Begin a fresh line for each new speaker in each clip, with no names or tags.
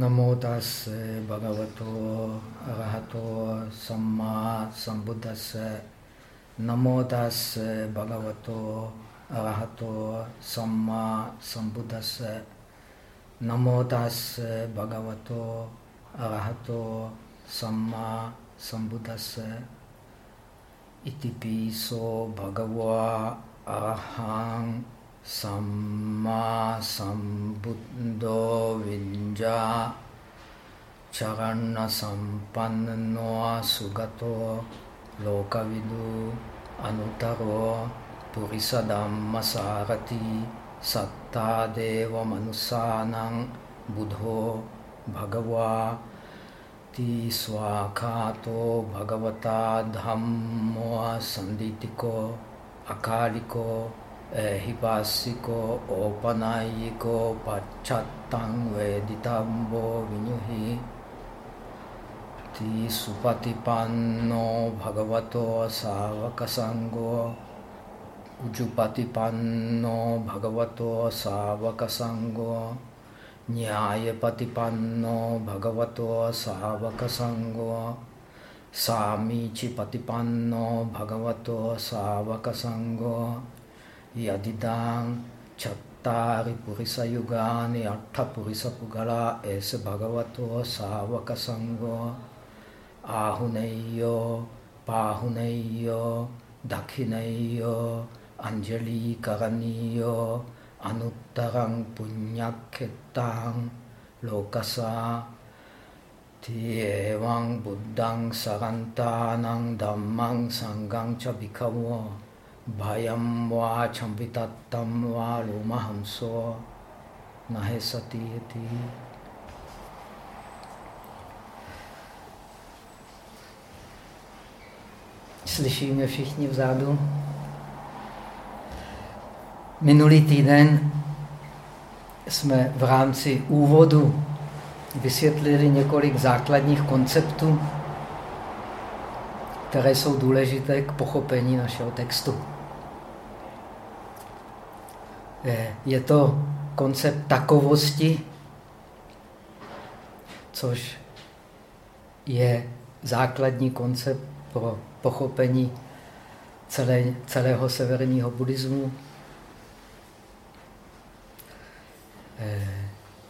नमो दस भगवतो अरहतो सम्मा संबुद्धस नमो दास भगवतो अरहतो सम्मा संबुद्धस नमो दस भगवतो अरहतो सम्मा संबुद्धस इति पीसो भगवा अरहां Samma Sambuddho Vinja Charana Sampanno Sugato Lokavidu Anutaro Purisadamma Sarati Satta Deva Manusanang Buddho Bhagava Ti Swakato Akaliko ehipasiko opanayiko pachattang veditambo vinyuhi ti supatipanno bhagavato savakasango ujupatipanno bhagavato savakasango nyayapatipanno bhagavato savakasango samici patipanno bhagavato yadidang chattari purisa yugani atta purisa pugala ese bhagavato savaka sango ahuneyo pahuneyo dakhineyo anjali karaniyo anuttarang punyaketang lokasa Tievang buddhang sarantanang dhammang sangang cha bhikkhavo भयम वा छम्पितत्तम वा लोमहंसो न सतीयति Slyšíme všichni vzadu. Minulý týden jsme v rámci úvodu vysvětlili několik základních konceptů, které jsou důležité k pochopení našeho textu. Eh, je to koncept takovosti, což je základní koncept pro pochopení celé, celého severního buddhismu. Eh,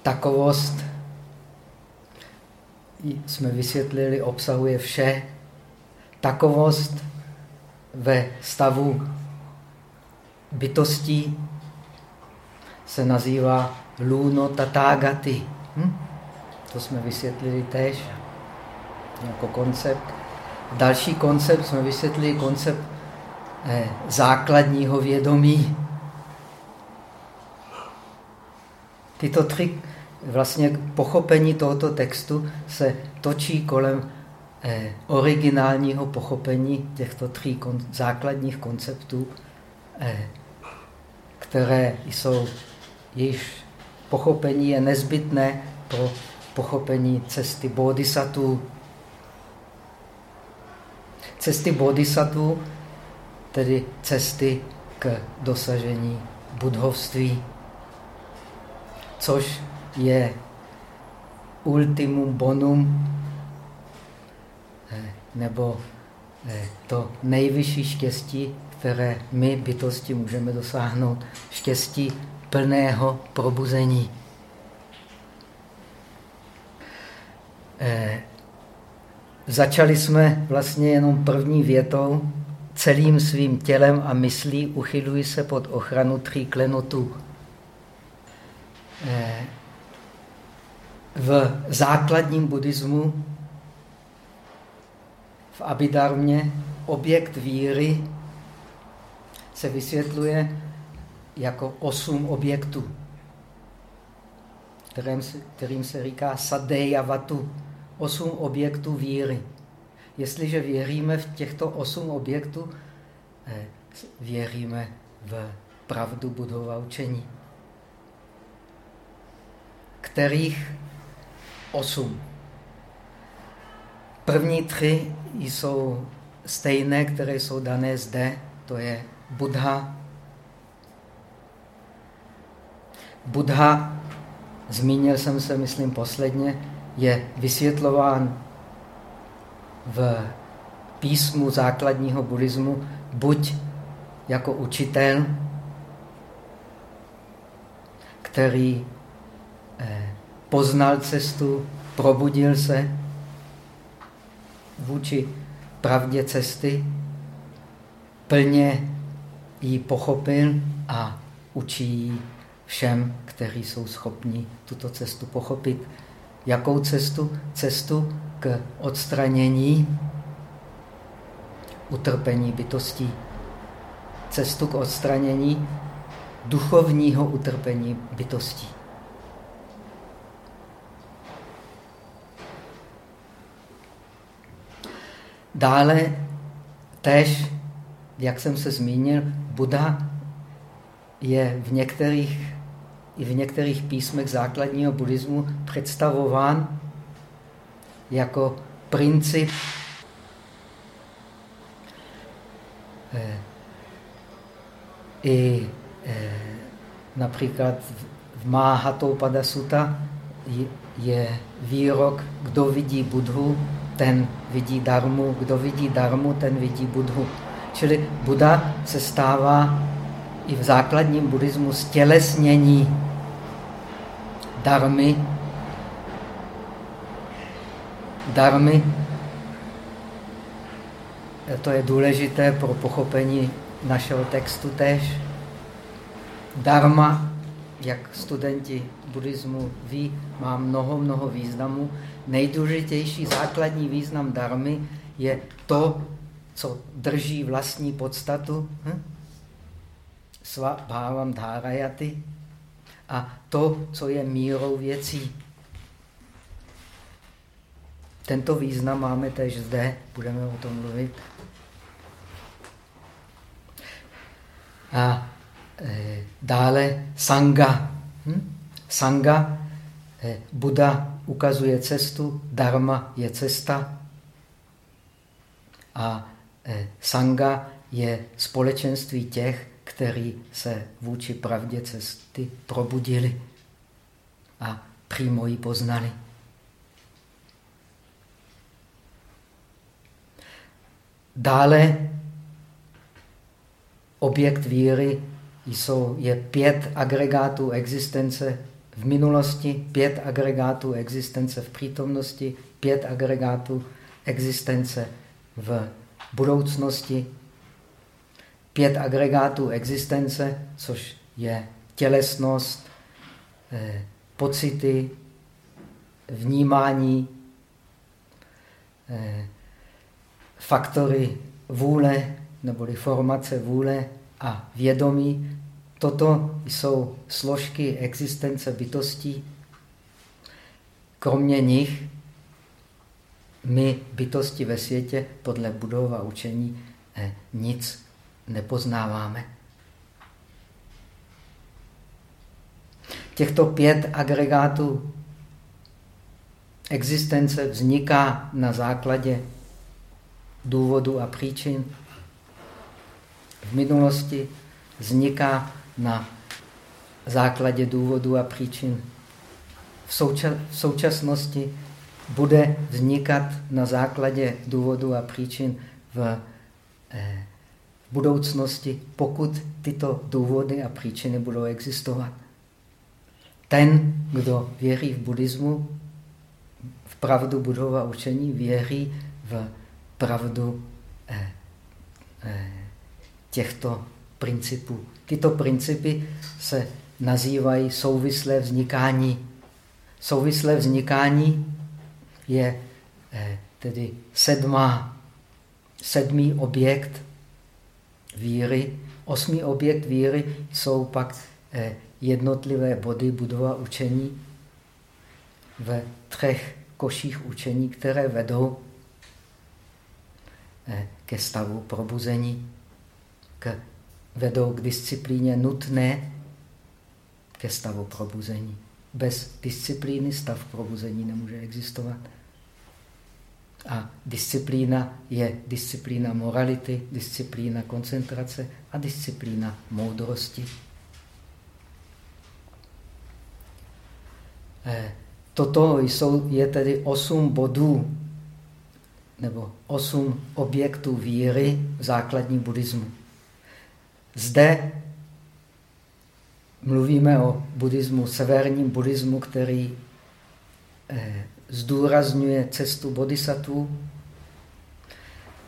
takovost jsme vysvětlili, obsahuje vše. Takovost ve stavu bytostí se nazývá Luno Tathagati. Hm? To jsme vysvětlili též jako koncept. Další koncept jsme vysvětlili koncept eh, základního vědomí. Tyto tři vlastně pochopení tohoto textu se točí kolem eh, originálního pochopení těchto tří kon základních konceptů, eh, které jsou jejíž pochopení je nezbytné pro pochopení cesty bodhisattva. Cesty bodhisattva, tedy cesty k dosažení budhovství, což je ultimum bonum, eh, nebo eh, to nejvyšší štěstí, které my bytosti můžeme dosáhnout. Štěstí plného probuzení. Eh, začali jsme vlastně jenom první větou. Celým svým tělem a myslí uchylují se pod ochranu tří klenotů. Eh, v základním buddhismu, v Abidarmě, objekt víry se vysvětluje jako osm objektů, kterým se, kterým se říká sadeyavatu, osm objektů víry. Jestliže věříme v těchto osm objektů, eh, věříme v pravdu budova učení. Kterých osm? První tři jsou stejné, které jsou dané zde, to je Buddha, Buddha zmínil jsem se, myslím, posledně, je vysvětlován v písmu základního buddhismu buď jako učitel, který eh, poznal cestu, probudil se vůči pravdě cesty, plně ji pochopil a učí všem, kteří jsou schopni tuto cestu pochopit. Jakou cestu? Cestu k odstranění utrpení bytostí. Cestu k odstranění duchovního utrpení bytostí. Dále tež, jak jsem se zmínil, Buddha je v některých, i v některých písmech základního buddhismu představován jako princip eh, i eh, například v Mahatopada Sutta je výrok, kdo vidí Budhu, ten vidí darmu, kdo vidí darmu, ten vidí Budhu. Čili Buddha se stává i v základním buddhismu stělesnění darmy. Darmy, to je důležité pro pochopení našeho textu tež. Dharma, jak studenti buddhismu ví, má mnoho, mnoho významů. Nejdůležitější základní význam darmy je to, co drží vlastní podstatu. Hm? Sva bhávam dharajaty. A to, co je mírou věcí. Tento význam máme tež zde, budeme o tom mluvit. A e, dále sanga. Hm? Sanga, e, Buddha ukazuje cestu, dharma je cesta a e, sanga je společenství těch, kteří se vůči pravdě cesty probudili a přímo ji poznali. Dále objekt víry jsou, je pět agregátů existence v minulosti, pět agregátů existence v přítomnosti, pět agregátů existence v budoucnosti, pět agregátů existence, což je tělesnost, eh, pocity, vnímání, eh, faktory vůle, neboli formace vůle a vědomí. Toto jsou složky existence bytostí. Kromě nich my, bytosti ve světě, podle budova učení, eh, nic nepoznáváme. Těchto pět agregátů existence vzniká na základě důvodu a příčin. V minulosti vzniká na základě důvodu a příčin. V, souča v současnosti bude vznikat na základě důvodu a příčin v eh, budoucnosti, pokud tyto důvody a příčiny budou existovat. Ten, kdo věří v buddhismu, v pravdu budova učení, věří v pravdu eh, eh, těchto principů. Tyto principy se nazývají souvislé vznikání. Souvislé vznikání je eh, tedy sedmá, sedmý objekt víry. Osmý objekt víry jsou pak eh, jednotlivé body budova učení ve třech koších učení, které vedou eh, ke stavu probuzení, k, vedou k disciplíně nutné ke stavu probuzení. Bez disciplíny stav probuzení nemůže existovat. A disciplína je disciplína morality, disciplína koncentrace a disciplína moudrosti. Eh, toto jsou, je tedy osm bodů nebo osm objektů víry v základní buddhismu. Zde mluvíme o buddhismu, severním buddhismu, který eh, zdůrazňuje cestu bodhisattva.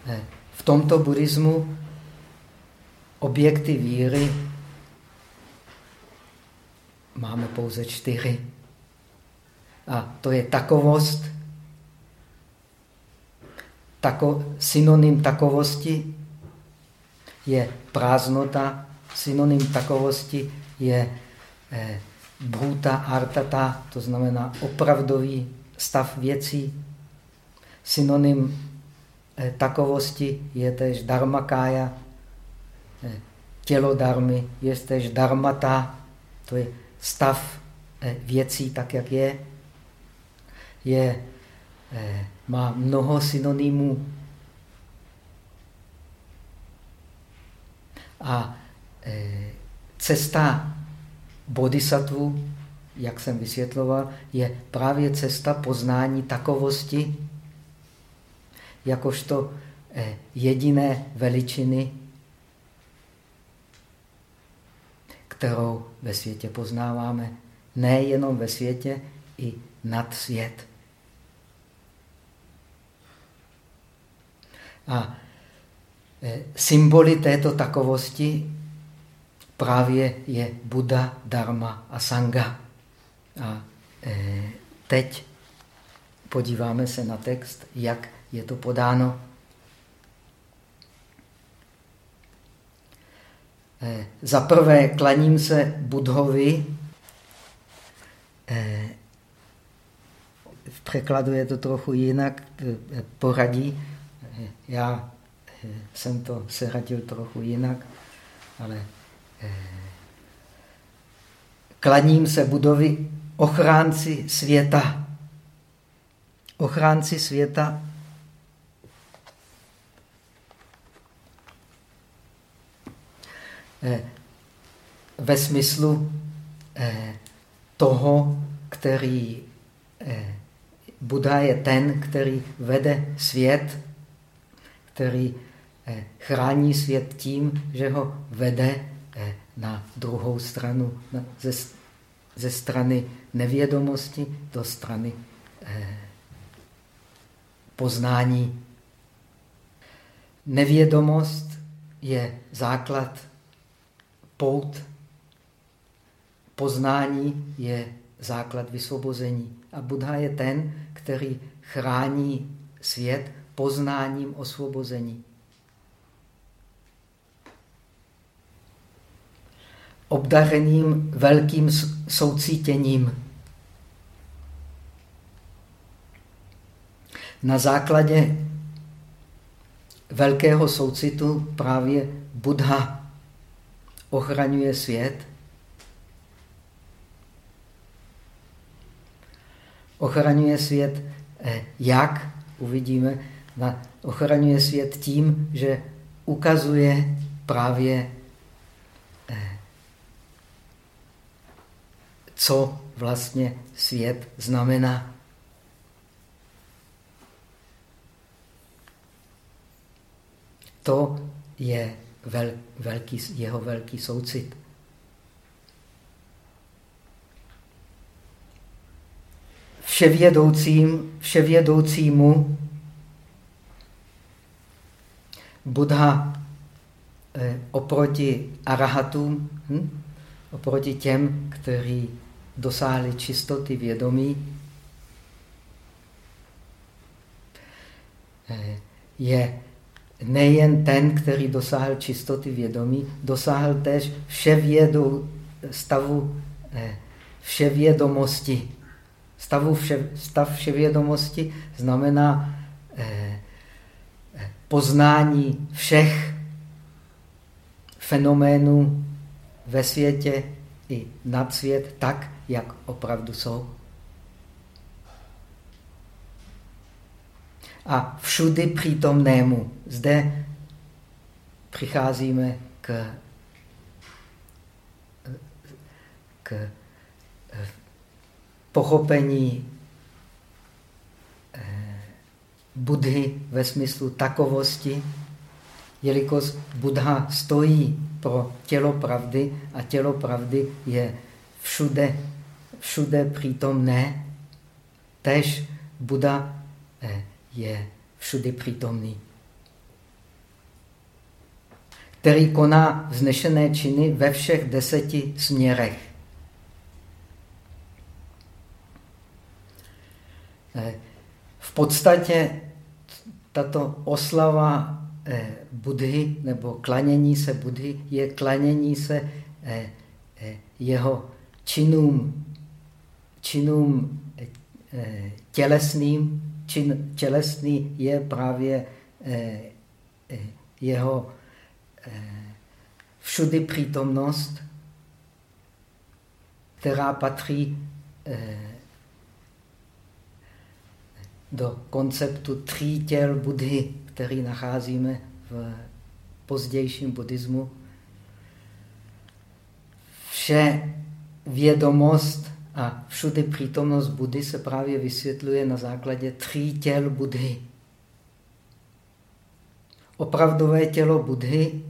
Eh, v tomto buddhismu objekty víry máme pouze čtyři. A to je takovost, tako, synonym takovosti je prázdnota, synonym takovosti je eh, bhuta artata, to znamená opravdový stav věcí. Synonym eh, takovosti je tež dharmakája, eh, tělo darmy, je tež dharmata, to je stav eh, věcí tak, jak je. je má mnoho synonymů. A cesta bodhisattva, jak jsem vysvětloval, je právě cesta poznání takovosti, jakožto eh, jediné veličiny, kterou ve světě poznáváme. Nejenom ve světě, i nad svět. A eh, symboly této takovosti právě je Buddha, Dharma a Sangha. A eh, teď podíváme se na text, jak je to podáno. Eh, za prvé klaním se Budhovi. V překladu je to trochu jinak, poradí. Já jsem to seradil trochu jinak, ale klaním se budovy ochránci světa. Ochránci světa eh, ve smyslu eh, toho, který Buddha je ten, který vede svět, který chrání svět tím, že ho vede Eh, na druhou stranu, ze strany nevědomosti do strany eh, poznání. Nevědomost je základ pout, poznání je základ vysvobození. A Buddha je ten, který chrání svět poznáním osvobození. Obdařeným velkým soucítěním. Na základě velkého soucitu právě Buddha ochraňuje svět. Ochraňuje svět eh, jak? Uvidíme. Ochraňuje svět tím, že ukazuje právě co vlastně svět znamená. To je vel, velký, jeho velký soucit. Vševědoucím, vševědoucímu Buddha eh, oproti arahatům, hm? oproti těm, kteří dosáhli čistoty vědomí, eh, je nejen ten, který dosáhl čistoty vědomí, dosáhl též vševědou, stavu eh, vševědomosti. Stavu vše, stav vševědomosti znamená eh, poznání všech fenoménů ve světě i nad svět tak, jak opravdu jsou. A všudy přítomnému. Zde přicházíme k, k pochopení eh, Budhy ve smyslu takovosti, jelikož Buddha stojí pro tělo pravdy a tělo pravdy je všude, všude přítomné, tež Buddha eh, je všude přítomný. Který koná vznešené činy ve všech deseti směrech. Eh, v podstatě tato oslava eh, Budhy nebo klanění se Budhy je klanění se jeho činům, činům tělesným, čin tělesný je právě eh, eh, jeho eh, všudy přítomnost, která patří do konceptu tří těl Budhy, který nacházíme v pozdějším buddhismu. Vše vědomost a všude přítomnost Budhy se právě vysvětluje na základě tří těl Budhy. Opravdové tělo Budhy,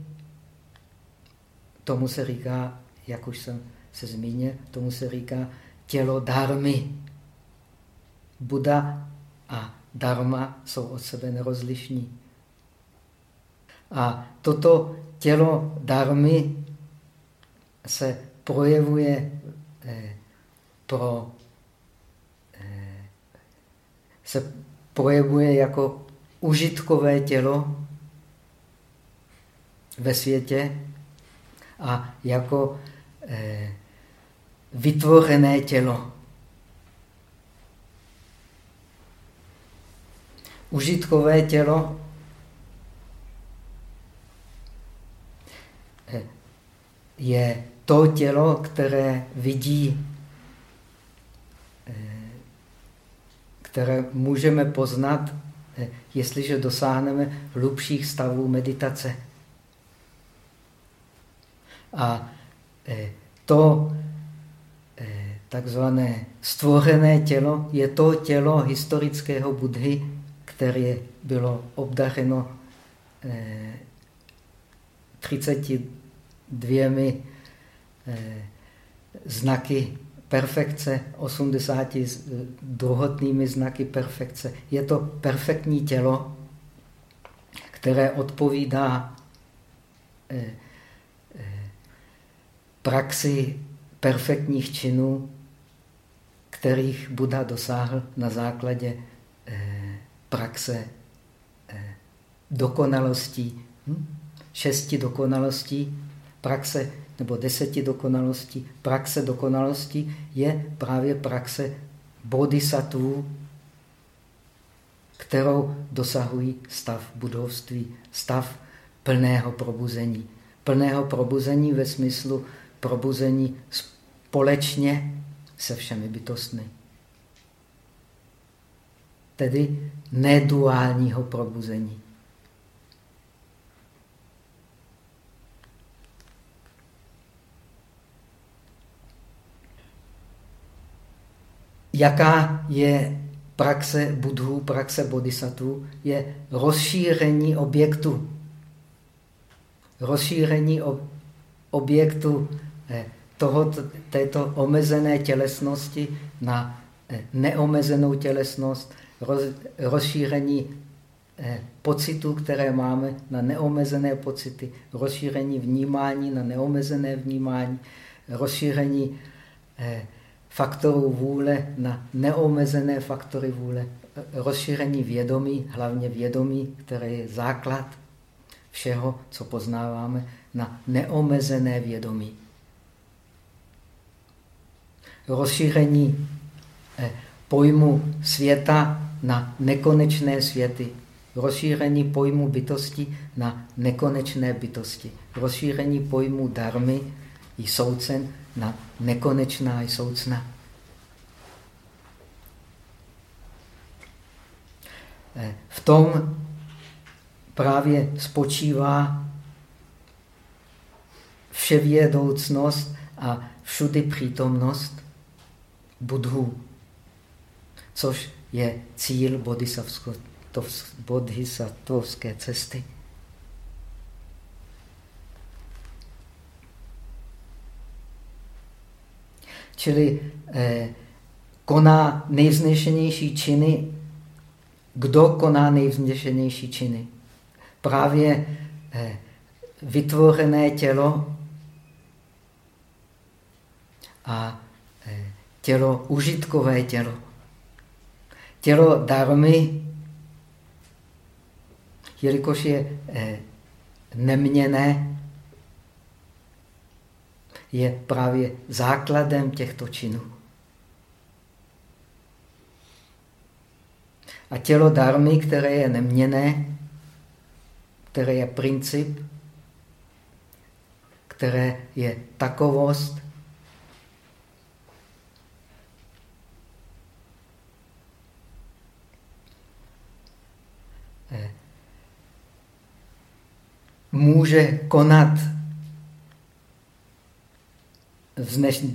tomu se říká, jak už jsem se zmínil, tomu se říká tělo dármy. Buddha a dharma jsou od sebe nerozlišní. A toto tělo dármy se projevuje eh, pro, eh, se projevuje jako užitkové tělo ve světě a jako eh, vytvořené tělo. Užitkové tělo eh, je to tělo, které vidí které můžeme poznat, eh, jestliže dosáhneme hlubších stavů meditace. A eh, to eh, takzvané stvořené tělo je to tělo historického Budhy, které bylo obdařeno 32 znaky perfekce, 80 druhotnými znaky perfekce. Je to perfektní tělo, které odpovídá eh, eh, praxi perfektních činů, kterých Buddha dosáhl na základě eh, praxe dokonalostí, hm? šesti dokonalostí, praxe nebo deseti dokonalostí. Praxe dokonalosti je právě praxe bodhisattvů, kterou dosahují stav budovství, stav plného probuzení. Plného probuzení ve smyslu probuzení společně se všemi bytostmi. Tedy neduálního probuzení. Jaká je praxe budhů, praxe bodhisattvů, je rozšíření objektu. Rozšíření objektu eh, toho, této omezené tělesnosti na eh, neomezenou tělesnost, roz, rozšíření eh, pocitů, které máme na neomezené pocity, rozšíření vnímání na neomezené vnímání, rozšíření faktorů vůle na neomezené faktory vůle, rozšíření vědomí, hlavně vědomí, které je základ všeho, co poznáváme, na neomezené vědomí. Rozšíření eh, pojmu světa na nekonečné světy. Rozšíření pojmu bytosti na nekonečné bytosti. Rozšíření pojmu darmy i soucen na nekonečná soucna. Eh, v tom právě spočívá vševědoucnost a všudy přítomnost budhů. což je cíl bodhisattvovské cesty. Čili eh, koná nejvznešenější činy. Kdo koná nejvznešenější činy? Právě eh, vytvořené tělo a eh, tělo, užitkové tělo. Tělo darmy, jelikož je eh, neměné, je právě základem těchto činů. A tělo darmy, které je neměné, které je princip, které je takovost, eh, může konat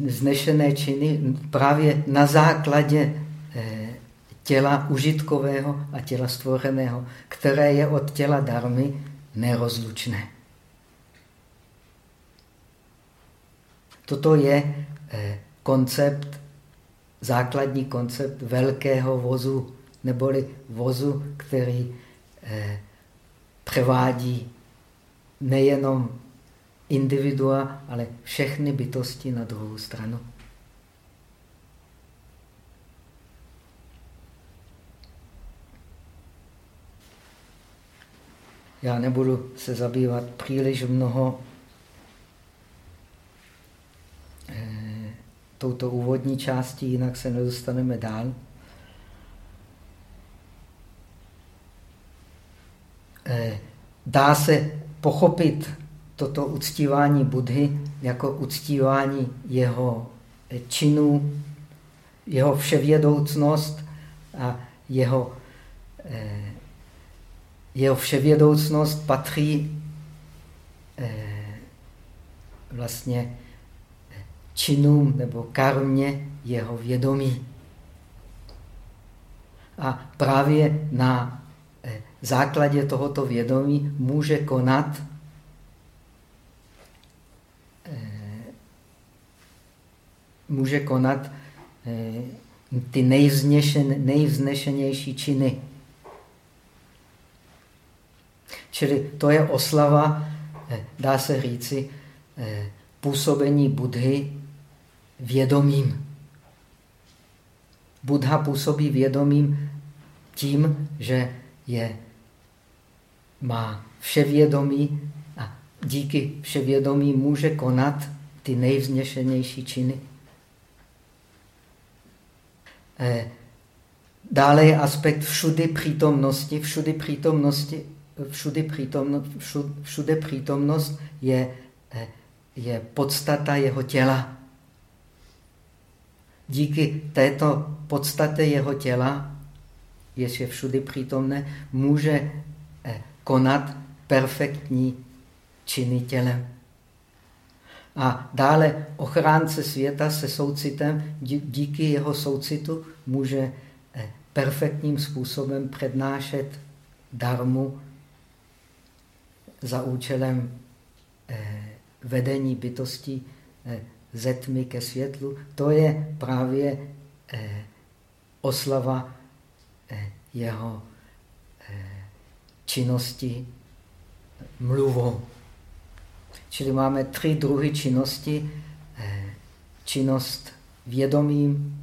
vznešené činy právě na základě eh, těla užitkového a těla stvořeného, které je od těla darmy nerozlučné. Toto je eh, koncept, základní koncept velkého vozu, neboli vozu, který eh, převádí nejenom individua, ale všechny bytosti na druhou stranu. Já nebudu se zabývat příliš mnoho eh, touto úvodní částí, jinak se nedostaneme dál. Eh, dá se pochopit toto uctívání Budhy jako uctívání jeho činů, jeho vševědoucnost a jeho, eh, jeho vševědoucnost patří eh, vlastně činům nebo karmě jeho vědomí. A právě na eh, základě tohoto vědomí může konat může konat eh, ty nejvznešenější činy. Čili to je oslava, eh, dá se říci, eh, působení Budhy vědomím. Buddha působí vědomím tím, že je, má vševědomí a díky vševědomí může konat ty nejvznešenější činy. Eh, dále je aspekt všudy přítomnosti. Všudy přítomnosti, všudy přítomnost, všude přítomnost je, eh, je podstata jeho těla. Díky této podstatě jeho těla, jež je všudy přítomné, může eh, konat perfektní činy tělem. A dále ochránce světa se soucitem, díky jeho soucitu může eh, perfektním způsobem přednášet darmu za účelem eh, vedení bytostí eh, ze tmy ke světlu. To je právě oslava jeho činnosti mluvou. Čili máme tři druhy činnosti. Eh, činnost vědomím,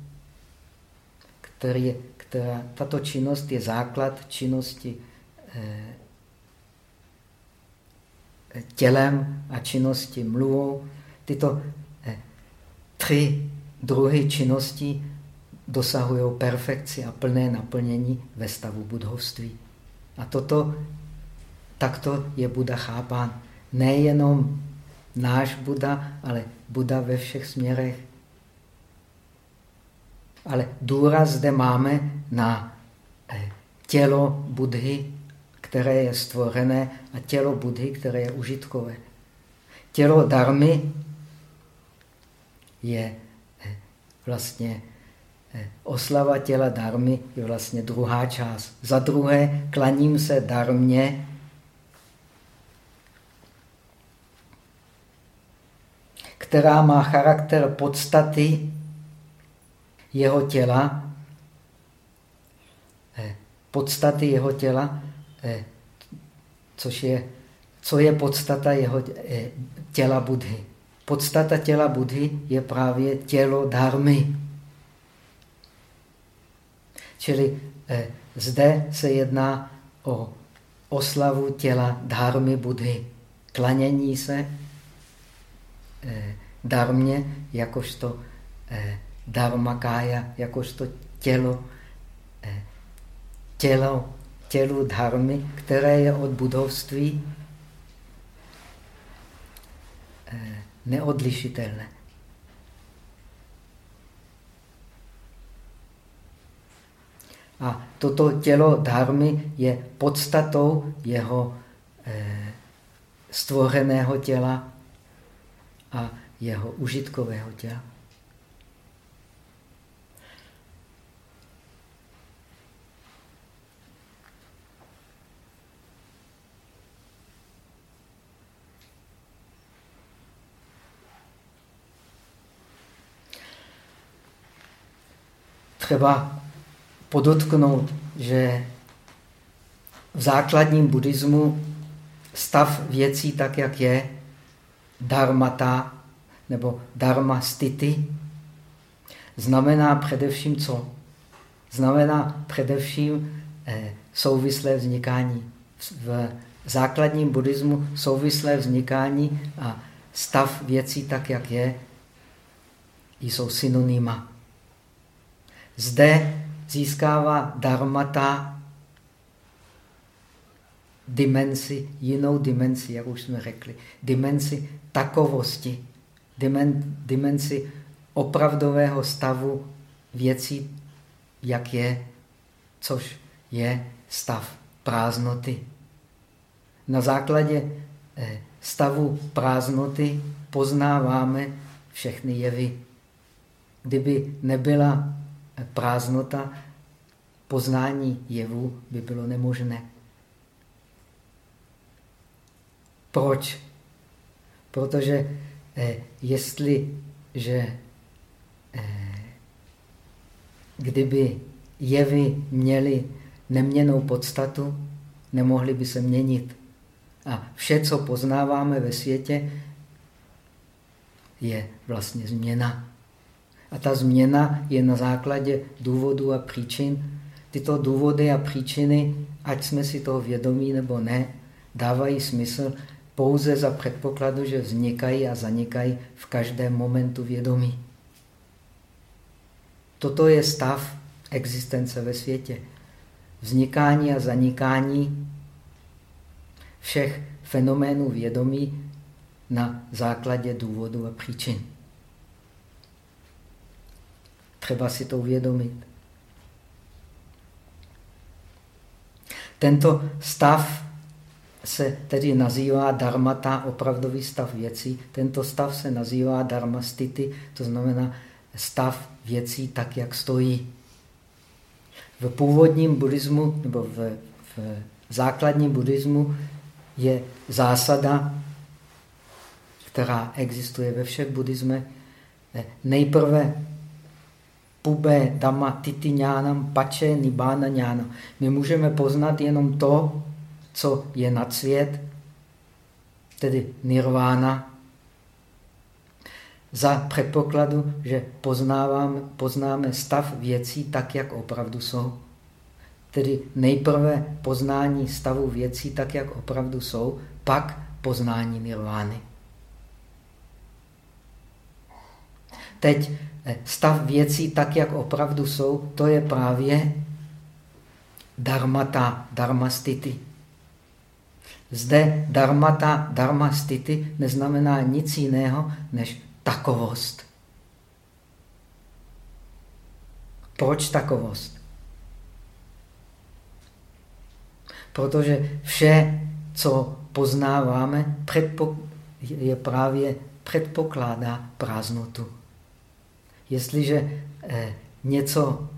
který, která, tato činnost je základ činnosti eh, tělem a činnosti mluvou. Tyto eh, tři druhy činnosti dosahují perfekci a plné naplnění ve stavu budhovství. A toto, takto je Buda chápán nejenom náš Buda, ale Buda ve všech směrech. Ale důraz zde máme na eh, tělo Budhy, které je stvořené, a tělo Budhy, které je užitkové. Tělo darmy je eh, vlastně eh, oslava těla darmy je vlastně druhá část. Za druhé, klaním se darmě, která má charakter podstaty jeho těla, eh, podstaty jeho těla, eh, což je, co je podstata jeho těla Budhy. Podstata těla Budhy je právě tělo dharmy. Čili eh, zde se jedná o oslavu těla dharmy Budhy. Klanění se eh, darmě jakožto eh, dharmakája, jakožto tělo, eh, tělo, tělu dharmy, které je od budovství eh, neodlišitelné. A toto tělo dharmy je podstatou jeho eh, stvořeného těla a jeho užitkového těla. třeba podotknout, že v základním buddhismu stav věcí tak, jak je, dharmata nebo dharma stity, znamená především co? Znamená především eh, souvislé vznikání. V základním buddhismu souvislé vznikání a stav věcí tak, jak je, jsou synonyma. Zde získává dharmata dimenzi, jinou dimenzi, jak už jsme řekli, dimenzi takovosti, dimen, dimenzi opravdového stavu věcí, jak je, což je stav prázdnoty. Na základě eh, stavu prázdnoty poznáváme všechny jevy. Kdyby nebyla prázdnota, poznání jevu by bylo nemožné. Proč? Protože jestliže eh, kdyby jevy měly neměnou podstatu, nemohly by se měnit. A vše, co poznáváme ve světě, je vlastně změna. A ta změna je na základě důvodů a příčin. Tyto důvody a příčiny, ať jsme si toho vědomí nebo ne, dávají smysl pouze za předpokladu, že vznikají a zanikají v každém momentu vědomí. Toto je stav existence ve světě. Vznikání a zanikání všech fenoménů vědomí na základě důvodu a příčin. Třeba si to uvědomit. Tento stav se tedy nazývá dharmata, opravdový stav věcí. Tento stav se nazývá dharmastity, to znamená stav věcí tak, jak stojí. V původním buddhismu, nebo v, v základním buddhismu je zásada, která existuje ve všech buddhismech. Nejprve pube dama titi ňánam pače nibána ňána. My můžeme poznat jenom to, co je nad svět, tedy nirvána, za předpokladu, že poznáváme, poznáme stav věcí tak, jak opravdu jsou. Tedy nejprve poznání stavu věcí tak, jak opravdu jsou, pak poznání nirvány. Teď Eh, stav věcí tak, jak opravdu jsou, to je právě dharmata, dharmastity. Zde dharmata, dharmastity neznamená nic jiného než takovost. Proč takovost? Protože vše, co poznáváme, je právě předpokládá prázdnotu. Jestliže eh, něco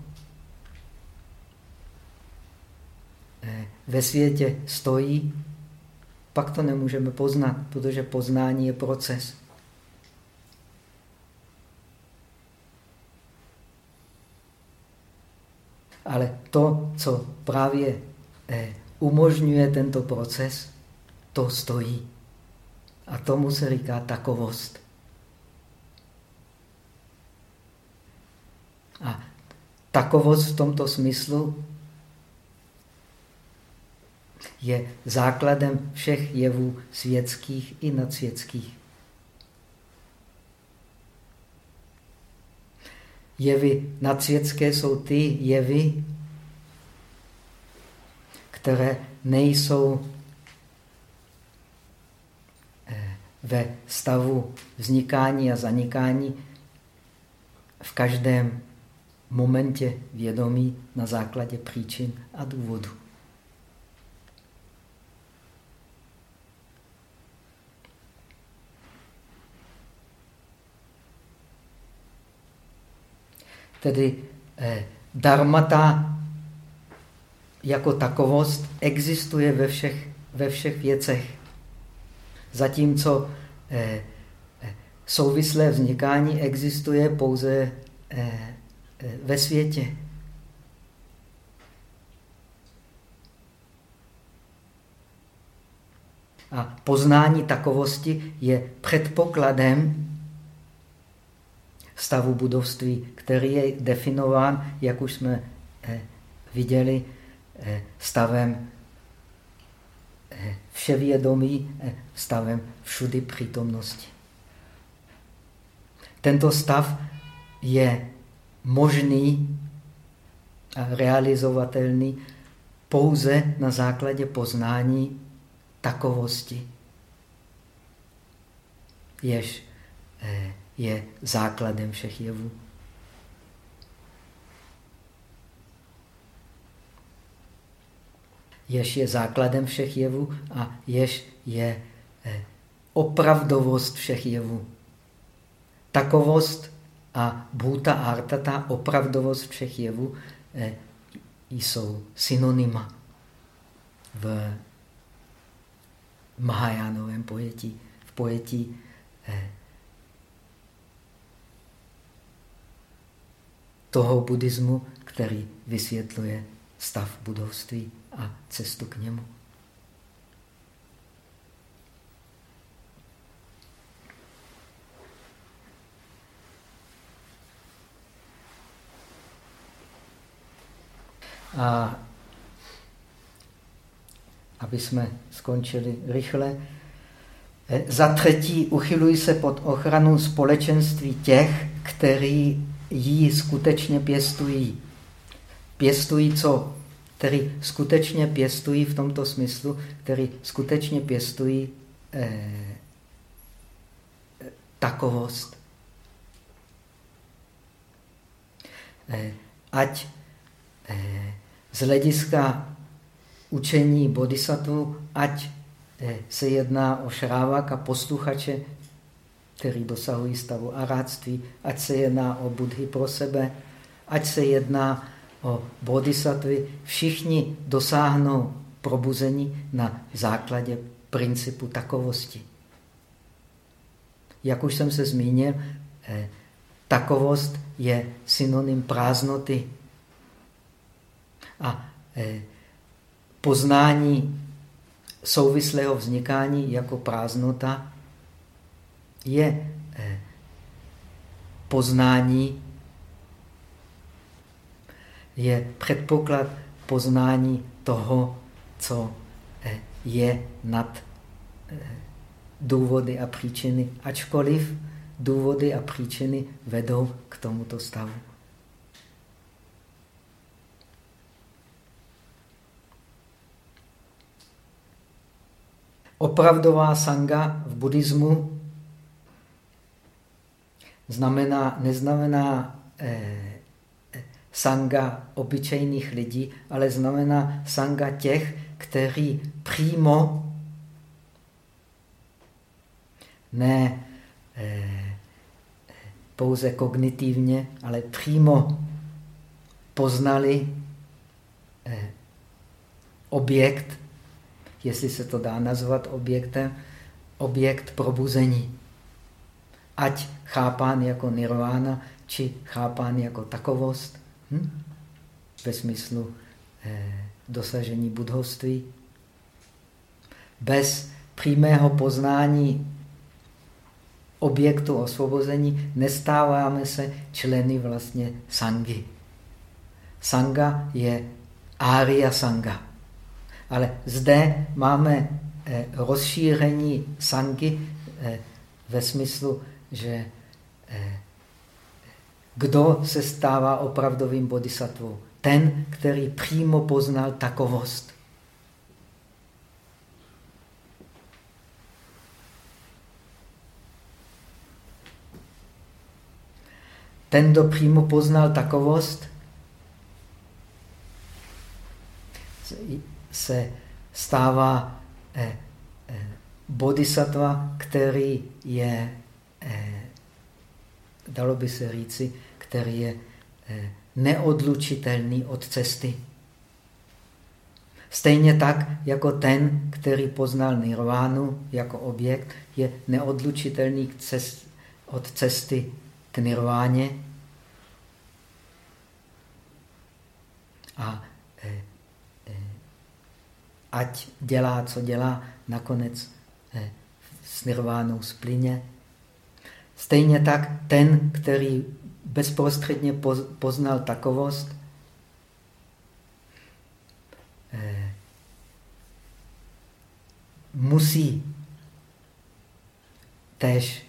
eh, ve světě stojí, pak to nemůžeme poznat, protože poznání je proces. Ale to, co právě eh, umožňuje tento proces, to stojí. A tomu se říká takovost. A takovost v tomto smyslu je základem všech jevů světských i nadsvětských. Jevy nadsvětské jsou ty jevy, které nejsou eh, ve stavu vznikání a zanikání v každém momentě vědomí na základě příčin a důvodu. Tedy eh, darmata jako takovost existuje ve všech, ve všech věcech. Zatímco eh, eh, souvislé vznikání existuje pouze eh, eh, ve světě. A poznání takovosti je předpokladem stavu budovství, který je definován, jak už jsme eh, viděli, eh, stavem eh, vševědomí, stavem všudy přítomnosti. Tento stav je možný a realizovatelný pouze na základě poznání takovosti, jež je základem všech jevů. Jež je základem všech jevů a jež je eh, opravdovost všech jevů. Takovost a bhuta artata, opravdovost všech jevů, eh, jsou synonyma v Mahajánovém pojetí, v pojetí toho buddhismu, který vysvětluje stav budovství a cestu k němu. A aby jsme skončili rychle, eh, za třetí uchyluj se pod ochranu společenství těch, který jí skutečně pěstují. Pěstují co? Který skutečně pěstují v tomto smyslu, který skutečně pěstují eh, takovost. Eh, ať eh, z hlediska učení bodhisattva, ať eh, se jedná o šrávaka, posluchače, který dosahují stavu aráctví, ať se jedná o budhy pro sebe, ať se jedná o bodhisattvy, všichni dosáhnou probuzení na základě principu takovosti. Jak už jsem se zmínil, eh, takovost je synonym prázdnoty. A eh, poznání souvislého vznikání jako prázdnota je eh, poznání, je předpoklad poznání toho, co eh, je nad eh, důvody a příčiny, ačkoliv důvody a příčiny vedou k tomuto stavu. Opravdová sanga v buddhismu znamená, neznamená eh, sanga obyčejných lidí, ale znamená sanga těch, kteří přímo ne eh, pouze kognitivně, ale přímo poznali eh, objekt, jestli se to dá nazvat objektem, objekt probuzení. Ať chápán jako nirvana, či chápán jako takovost, hm? ve smyslu eh, dosažení budhoství. Bez přímého poznání objektu osvobození nestáváme se členy vlastně sangy. Sanga je Arya Sanga. Ale zde máme eh, rozšíření sangy eh, ve smyslu, že kdo se stává opravdovým bodhisattvou? Ten, který přímo poznal takovost. Ten, kdo přímo poznal takovost, se stává eh, eh, bodhisattva, který je, eh, dalo by se říci, který je eh, neodlučitelný od cesty. Stejně tak, jako ten, který poznal nirvánu jako objekt, je neodlučitelný od cesty k nirváně. A eh, eh, ať dělá, co dělá, nakonec s nirvánou splyně. Stejně tak ten, který bezprostředně poznal takovost, eh, musí též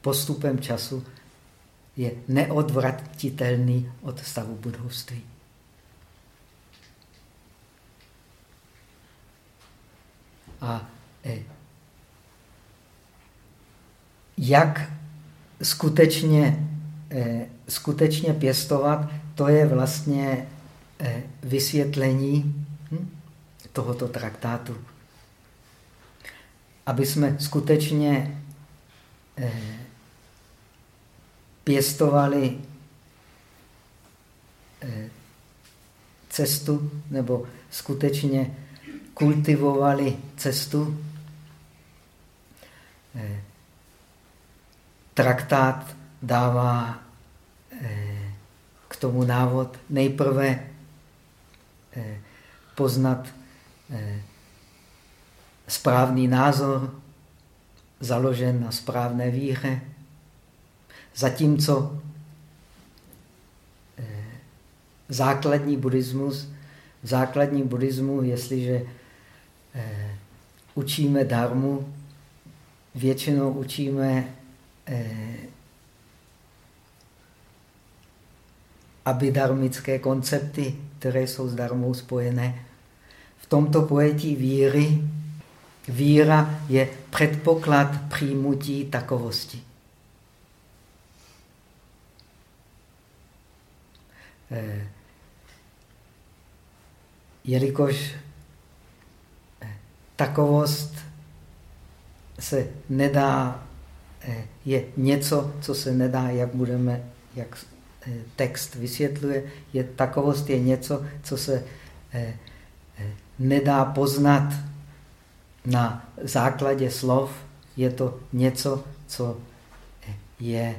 postupem času je neodvratitelný od stavu budovství. A eh, jak skutečně, eh, skutečně pěstovat, to je vlastně eh, vysvětlení hm, tohoto traktátu. Aby jsme skutečně eh, pěstovali cestu, nebo skutečně kultivovali cestu, traktát dává eh, k tomu návod. Nejprve eh, poznat eh, správný názor, založen na správné víře, zatímco základní buddhismus, v základní buddhismu, jestliže učíme darmu, většinou učíme abidarmické koncepty, které jsou s darmou spojené. V tomto pojetí víry víra je předpoklad přijmutí takovosti. Eh, jelikož eh, takovost se nedá Eh, je něco, co se nedá, jak budeme, jak eh, text vysvětluje, je takovost je něco, co se eh, nedá poznat na základě slov, je to něco, co je,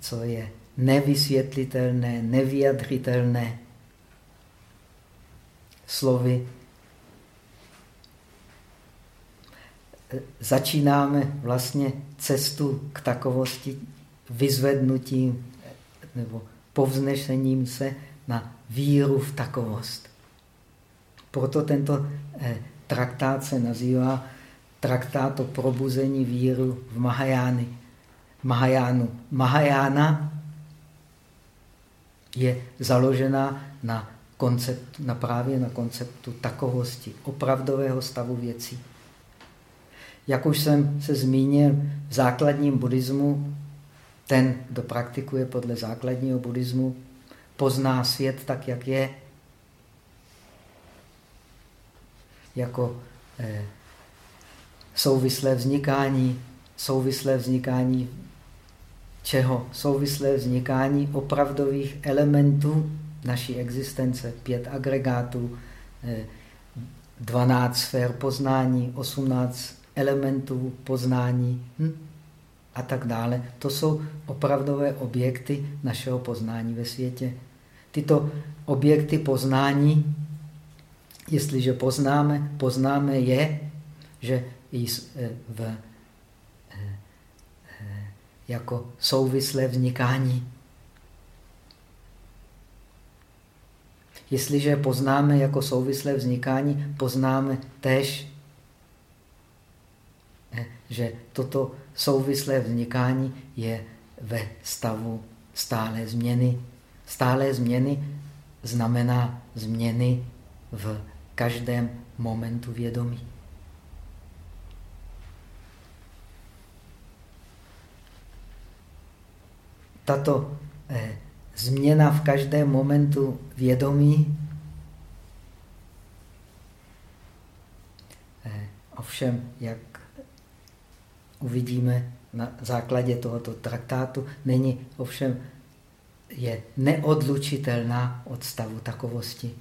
co je nevysvětlitelné, nevyjadřitelné slovy začínáme vlastně cestu k takovosti vyzvednutím nebo povznešením se na víru v takovost. Proto tento eh, traktát se nazývá traktát o probuzení víru v Mahajány. Mahajánu. Mahajána je založená na, koncept, na právě na konceptu takovosti, opravdového stavu věcí. Jak už jsem se zmínil, v základním buddhismu ten, kdo praktikuje podle základního buddhismu, pozná svět tak, jak je, jako eh, souvislé vznikání, souvislé vznikání čeho? Souvislé vznikání opravdových elementů naší existence, pět agregátů, 12 sfér poznání, 18 elementů poznání hm? a tak dále. To jsou opravdové objekty našeho poznání ve světě. Tyto objekty poznání, jestliže poznáme, poznáme je, že eh, v, eh, eh, jako souvislé vznikání. Jestliže poznáme jako souvislé vznikání, poznáme tež, že toto souvislé vznikání je ve stavu stále změny. Stále změny znamená změny v každém momentu vědomí. Tato eh, změna v každém momentu vědomí eh, ovšem, jak uvidíme na základě tohoto traktátu, není ovšem je neodlučitelná od stavu takovosti.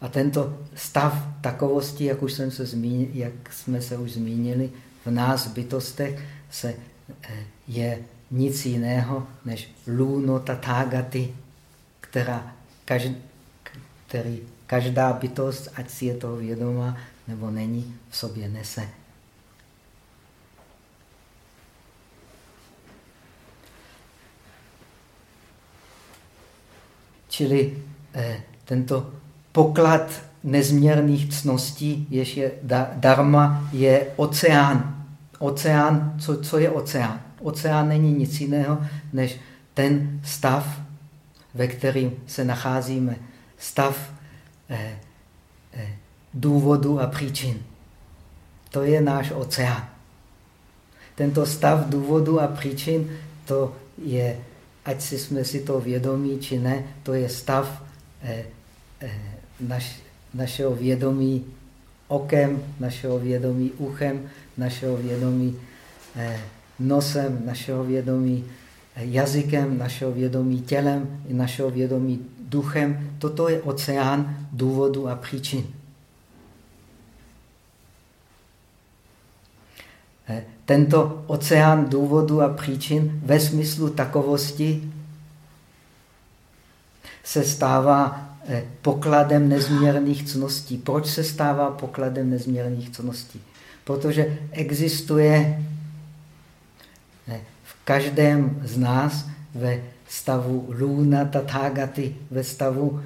A tento stav takovosti, jak, už jsem se zmínil, jak jsme se už zmínili, v nás bytostech se, eh, je nic jiného než luno tatágaty, která, každý, který každá bytost, ať si je toho vědomá nebo není, v sobě nese. Čili eh, tento poklad nezměrných cností, jež je dharma, je oceán. Oceán, co, co je oceán? Oceán není nic jiného, než ten stav, ve kterým se nacházíme. Stav eh, eh, důvodu a příčin. To je náš oceán. Tento stav důvodu a příčin, to je ať si jsme si to vědomí, či ne, to je stav eh, eh, naš, našeho vědomí okem, našeho vědomí uchem, našeho vědomí eh, nosem, našeho vědomí jazykem, našeho vědomí tělem, i našeho vědomí duchem. Toto je oceán důvodu a příčin. Tento oceán důvodu a příčin ve smyslu takovosti se stává eh, pokladem nezměrných cností. Proč se stává pokladem nezměrných cností? Protože existuje eh, v každém z nás ve stavu luna tathagaty, ve stavu,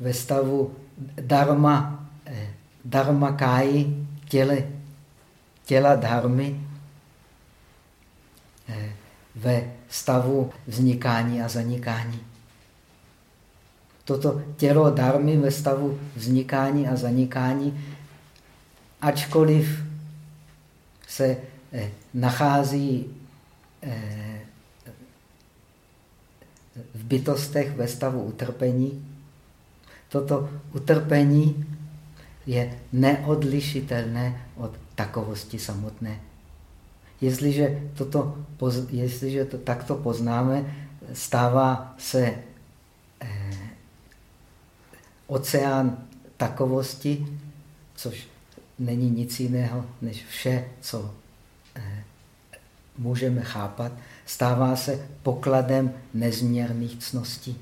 ve stavu dharma, dharma káji, těle, těla dharmy, eh, ve stavu vznikání a zanikání. Toto tělo dharmy ve stavu vznikání a zanikání, ačkoliv se eh, nachází eh, v bytostech ve stavu utrpení, toto utrpení je neodlišitelné od takovosti samotné. Jestliže, toto, jestliže to takto poznáme, stává se eh, oceán takovosti, což není nic jiného než vše, co eh, můžeme chápat, stává se pokladem nezměrných cností.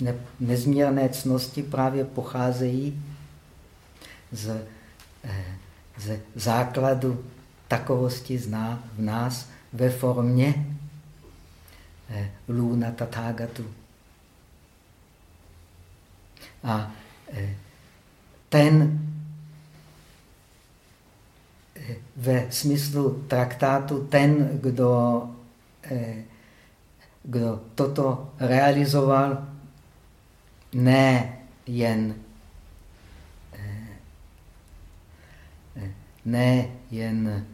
Ne, nezměrné cnosti právě pocházejí z, eh, z základu takovosti zná v nás ve formě eh, luna tathagatu. A eh, ten ve smyslu traktátu ten, kdo, kdo toto realizoval, ne jen ne jen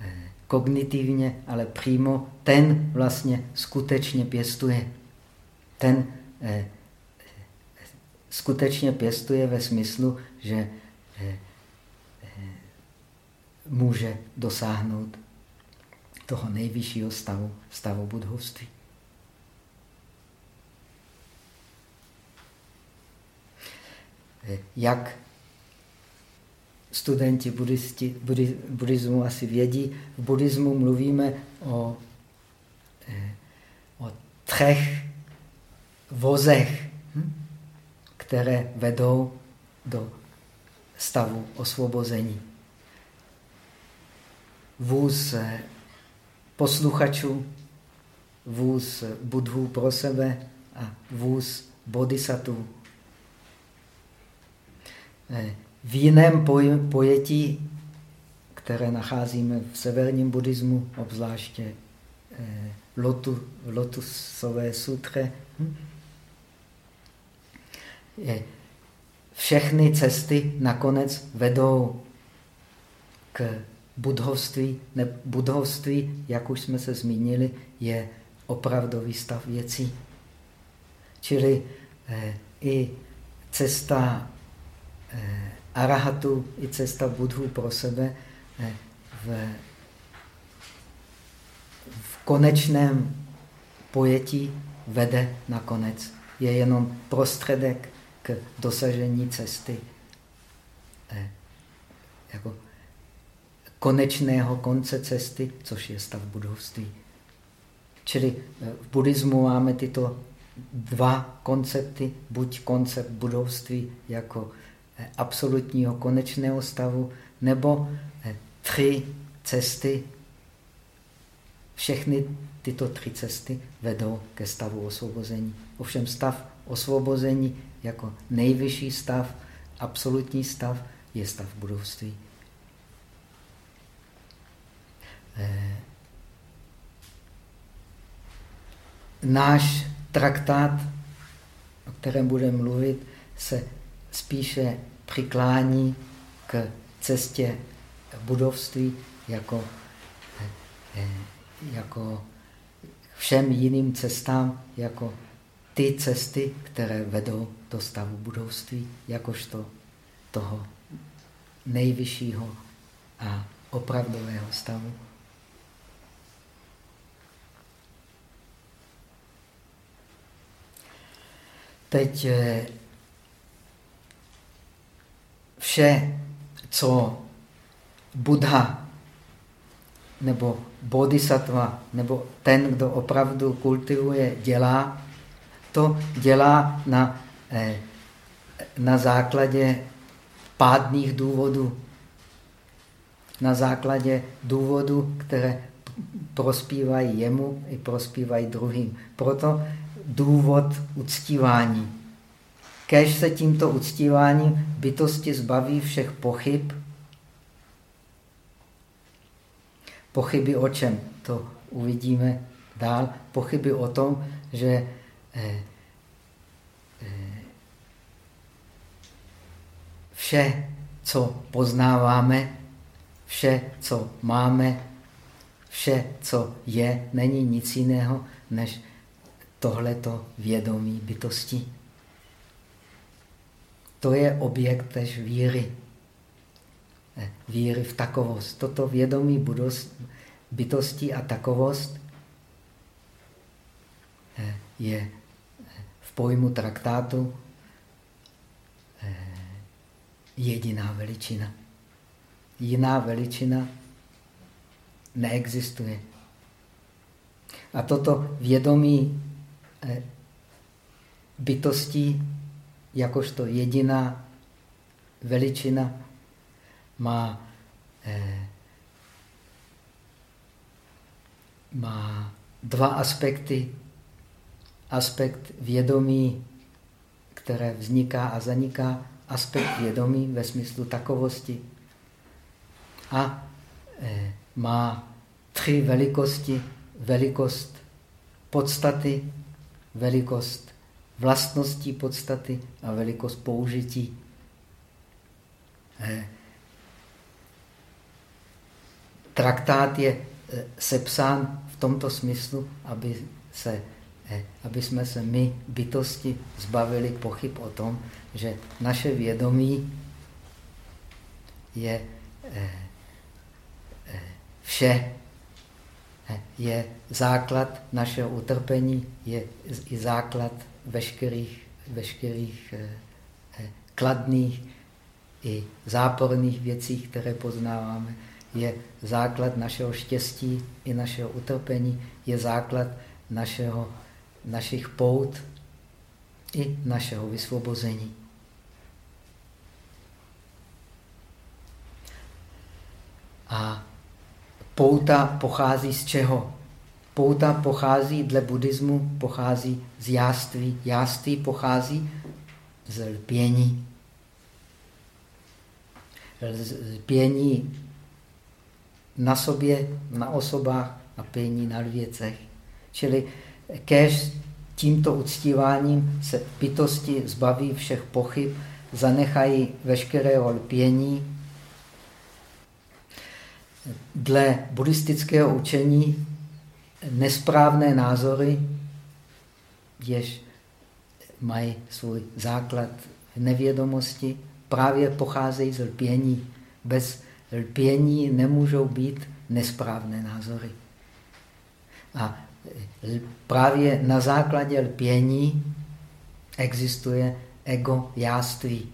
eh, kognitivně, ale přímo ten vlastně skutečně pěstuje. Ten eh, skutečně pěstuje ve smyslu, že eh, může dosáhnout toho nejvyššího stavu, stavu budhovství. Jak studenti buddhisti, buddhi, buddhismu asi vědí, v buddhismu mluvíme o, eh, o třech vozech, hm, které vedou do stavu osvobození. Vůz eh, posluchačů, vůz budhů pro sebe a vůz bodhisattva. V jiném pojetí, které nacházíme v severním buddhismu, obzvláště eh, lotu, lotusové sutře, hm? je, všechny cesty nakonec vedou k budhovství. Ne, budhovství, jak už jsme se zmínili, je opravdový stav věcí. Čili eh, i cesta eh, arahatu, i cesta budhu pro sebe eh, v, v konečném pojetí vede na konec. Je jenom prostředek k dosažení cesty eh, jako konečného konce cesty, což je stav budovství. Čili eh, v buddhismu máme tyto dva koncepty, buď koncept budovství jako absolutního konečného stavu, nebo tři cesty. Všechny tyto tři cesty vedou ke stavu osvobození. Ovšem stav osvobození jako nejvyšší stav, absolutní stav, je stav budovství. Eh, náš traktát, o kterém budeme mluvit, se spíše přiklání k cestě budovství jako, eh, eh, jako všem jiným cestám, jako ty cesty, které vedou do stavu budovství, jakožto toho nejvyššího a opravdového stavu. Teď eh, vše, co Buddha nebo bodhisattva, nebo ten, kdo opravdu kultivuje, dělá, to dělá na, eh, na základě pádných důvodů. Na základě důvodů, které prospívají jemu i prospívají druhým. Proto důvod uctívání. Kež se tímto uctíváním bytosti zbaví všech pochyb. Pochyby o čem? To uvidíme dál. Pochyby o tom, že Eh, eh, vše, co poznáváme, vše, co máme, vše, co je, není nic jiného, než tohleto vědomí bytosti. To je objekt tež víry. Eh, víry v takovost. Toto vědomí bytosti a takovost je pojmu traktátu eh, jediná veličina. Jiná veličina neexistuje. A toto vědomí eh, bytostí, jakožto jediná veličina, má, eh, má dva aspekty aspekt vědomí, které vzniká a zaniká, aspekt vědomí ve smyslu takovosti. A e, má tři velikosti. Velikost podstaty, velikost vlastností podstaty a velikost použití. E, traktát je e, sepsán v tomto smyslu, aby se Eh, aby jsme se my, bytosti, zbavili pochyb o tom, že naše vědomí je eh, vše je základ našeho utrpení, je i základ veškerých, veškerých eh, eh, kladných i záporných věcí, které poznáváme. Je základ našeho štěstí i našeho utrpení, je základ našeho, našich pout i našeho vysvobození. A pouta pochází z čeho? Pouta pochází dle buddhismu, pochází z jáství. Jáství pochází z lpění. Lpění na sobě, na osobách a pění na věcech. Čili kež tímto uctíváním se bytosti zbaví všech pochyb, zanechají veškerého lpění dle buddhistického učení nesprávné názory, jež mají svůj základ v nevědomosti, právě pocházejí z lpění. Bez lpění nemůžou být nesprávné názory. A právě na základě lpění existuje ego jáství.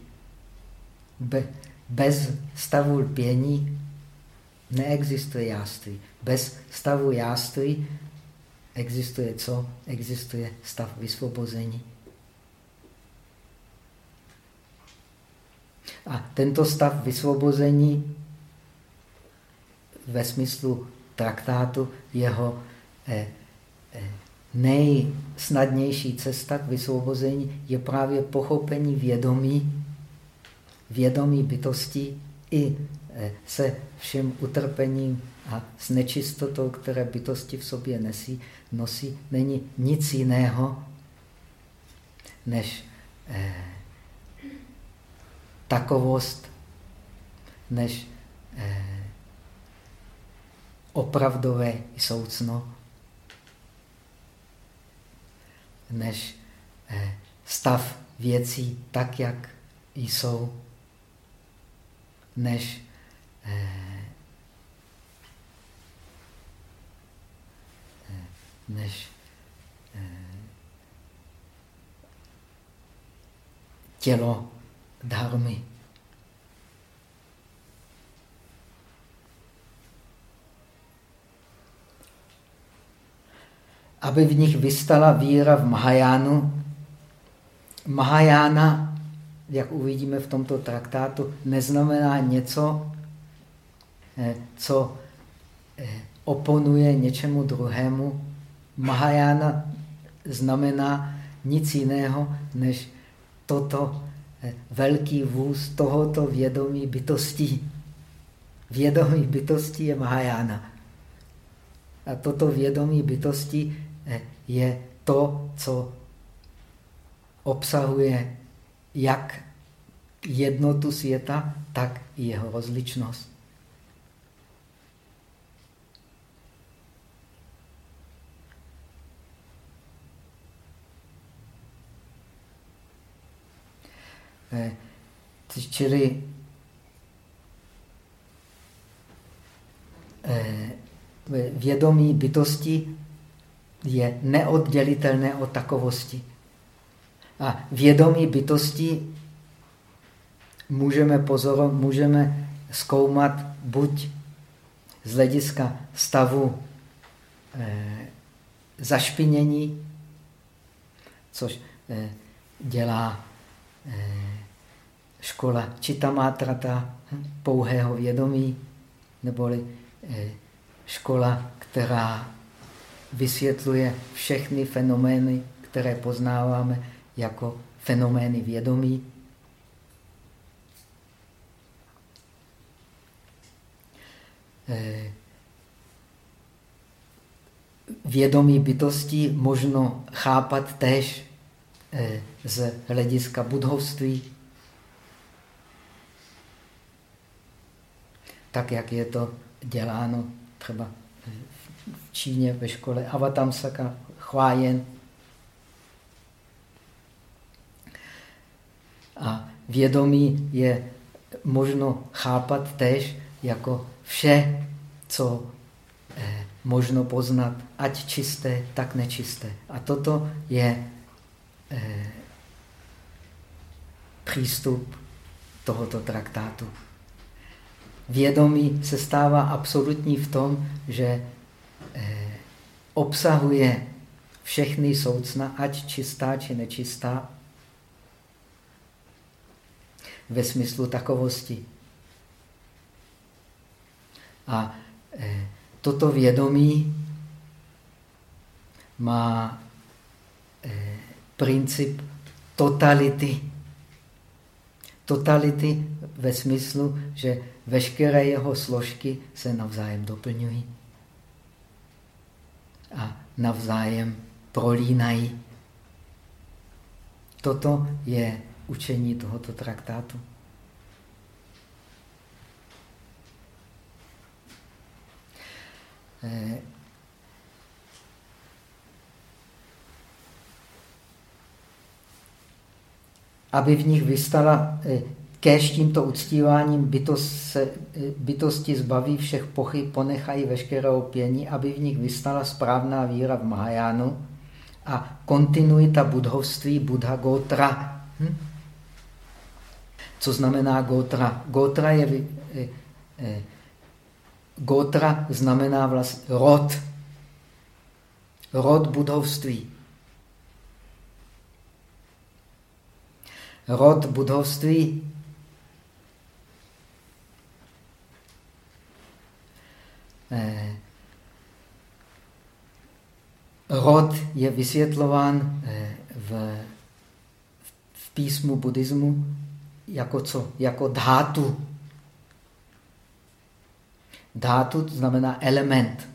Bez stavu lpění neexistuje jáství. Bez stavu jáství existuje co? Existuje stav vysvobození. A tento stav vysvobození ve smyslu traktátu jeho eh, eh, nejsnadnější cesta k vysvobození je právě pochopení vědomí, vědomí bytosti i Eh, se všem utrpením a s nečistotou, které bytosti v sobě nesí, nosí, není nic jiného, než eh, takovost, než eh, opravdové soucno, než eh, stav věcí tak, jak jsou, než Eh, než eh, tělo dharmy. Aby v nich vystala víra v Mahajánu. Mahajána, jak uvidíme v tomto traktátu, neznamená něco, Eh, co eh, oponuje něčemu druhému. Mahajana znamená nic jiného, než toto eh, velký vůz tohoto vědomí bytostí. Vědomí bytostí je Mahajana. A toto vědomí bytosti je to, co obsahuje jak jednotu světa, tak i jeho rozličnost. Čili eh, vědomí bytosti je neoddělitelné od takovosti. A vědomí bytosti můžeme pozorovat, můžeme zkoumat buď z hlediska stavu eh, zašpinění, což eh, dělá eh, škola Čitamátrata, hm, pouhého vědomí, neboli eh, škola, která vysvětluje všechny fenomény, které poznáváme jako fenomény vědomí. Eh, vědomí bytosti možno chápat též eh, z hlediska budhovství, tak, jak je to děláno třeba v Číně ve škole Avatamsaka, Chvájen. A vědomí je možno chápat též jako vše, co možno poznat, ať čisté, tak nečisté. A toto je eh, přístup tohoto traktátu. Vědomí se stává absolutní v tom, že eh, obsahuje všechny soucna, ať čistá či nečistá, ve smyslu takovosti. A eh, toto vědomí má eh, princip totality. Totality ve smyslu, že veškeré jeho složky se navzájem doplňují a navzájem prolínají. Toto je učení tohoto traktátu. Eh, aby v nich vystala, eh, kéž tímto uctíváním bytost se, eh, bytosti zbaví všech pochyb, ponechají veškerého pění, aby v nich vystala správná víra v Mahajánu a kontinuita budhovství Buddha Gotra. Hm? Co znamená Gotra? Gotra je Gotra znamená vlastně rod. Rod budovství. Rod budovství eh, Rod je vysvětlován eh, v, v písmu buddhismu jako co? Jako dhátu. Dátu znamená element.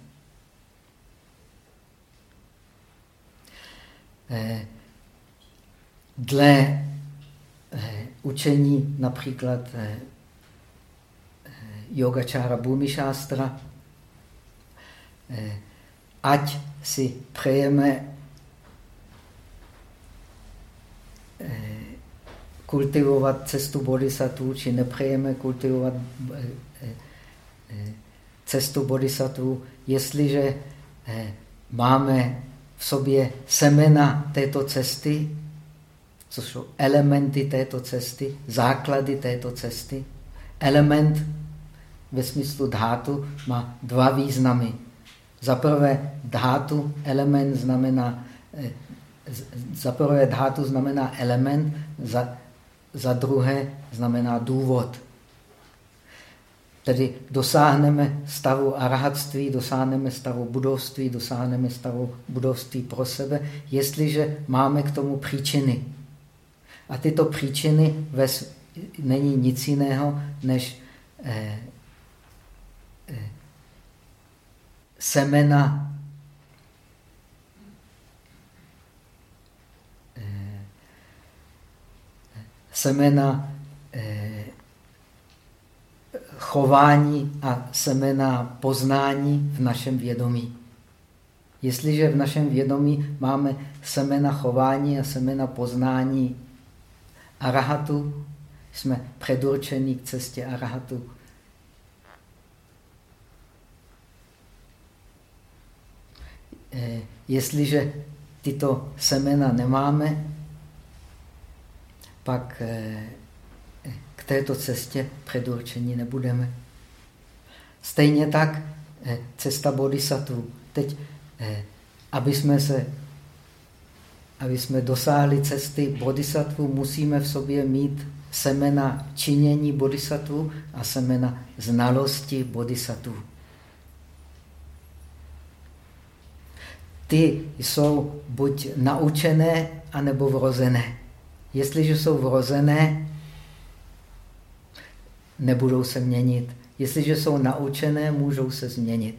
Eh, dle eh, učení například eh, yogačára Bhumišástra, ať si přejeme kultivovat cestu bodhisattva, či nepřejeme kultivovat cestu bodhisattva, jestliže eh, máme v sobě semena této cesty, co jsou elementy této cesty, základy této cesty. Element ve smyslu dhátu má dva významy. Za prvé dhátu, element znamená, eh, za prvé dhátu znamená element, za, za druhé znamená důvod. Tedy dosáhneme stavu arahatství, dosáhneme stavu budovství, dosáhneme stavu budovství pro sebe, jestliže máme k tomu příčiny. A tyto příčiny ves, není nic jiného než eh, semena eh, semena eh, chování a semena poznání v našem vědomí. Jestliže v našem vědomí máme semena chování a semena poznání arahatu, jsme předurčení k cestě arahatu. Jestliže tyto semena nemáme, pak eh, k této cestě předurčení nebudeme. Stejně tak eh, cesta bodhisattva. Teď, eh, aby jsme se aby jsme dosáhli cesty bodhisattva, musíme v sobě mít semena činění bodhisattva a semena znalosti bodhisattva. Ty jsou buď naučené, anebo vrozené. Jestliže jsou vrozené, nebudou se měnit. Jestliže jsou naučené, můžou se změnit.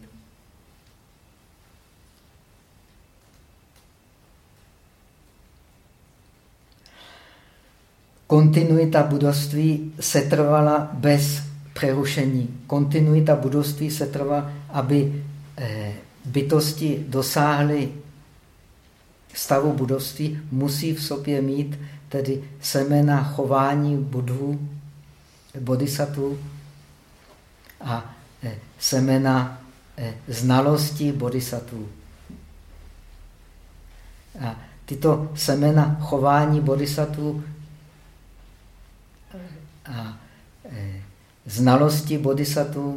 Kontinuita budovství se trvala bez přerušení. Kontinuita budovství se trvala, aby eh, bytosti dosáhly stavu budovství, musí v sobě mít tedy semena chování budhů, bodhisattva a e, semena eh, znalosti bodhisattva. A tyto semena chování bodhisattva a eh, znalosti bodhisattva,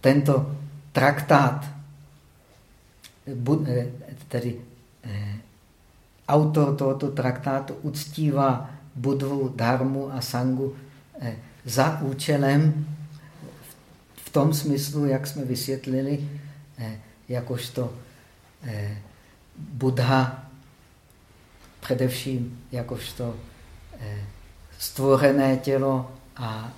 tento traktát, tedy autor tohoto traktátu uctívá Budhu, Dharmu a Sangu eh, za účelem v tom smyslu, jak jsme vysvětlili, eh, jakožto eh, Buddha, především jakožto stvořené tělo a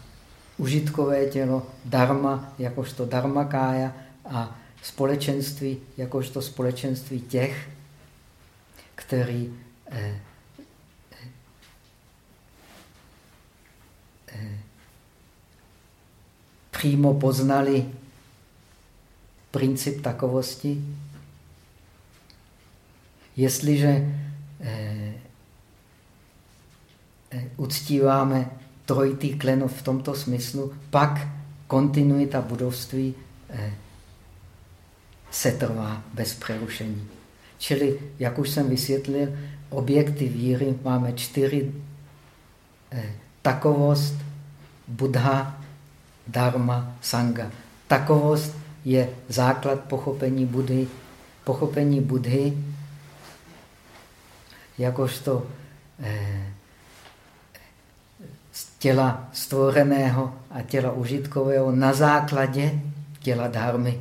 užitkové tělo, dharma jakožto dharmakája a společenství jakožto společenství těch, který eh, eh, přímo poznali princip takovosti. Jestliže eh, eh, uctíváme trojitý klenov v tomto smyslu, pak kontinuita budovství eh, se trvá bez přerušení. Čili, jak už jsem vysvětlil, objekty víry máme čtyři. Eh, takovost, Buddha, Dharma, Sangha. Takovost je základ pochopení Budhy. Pochopení Budhy jakožto eh, těla stvořeného a těla užitkového na základě těla dharmy.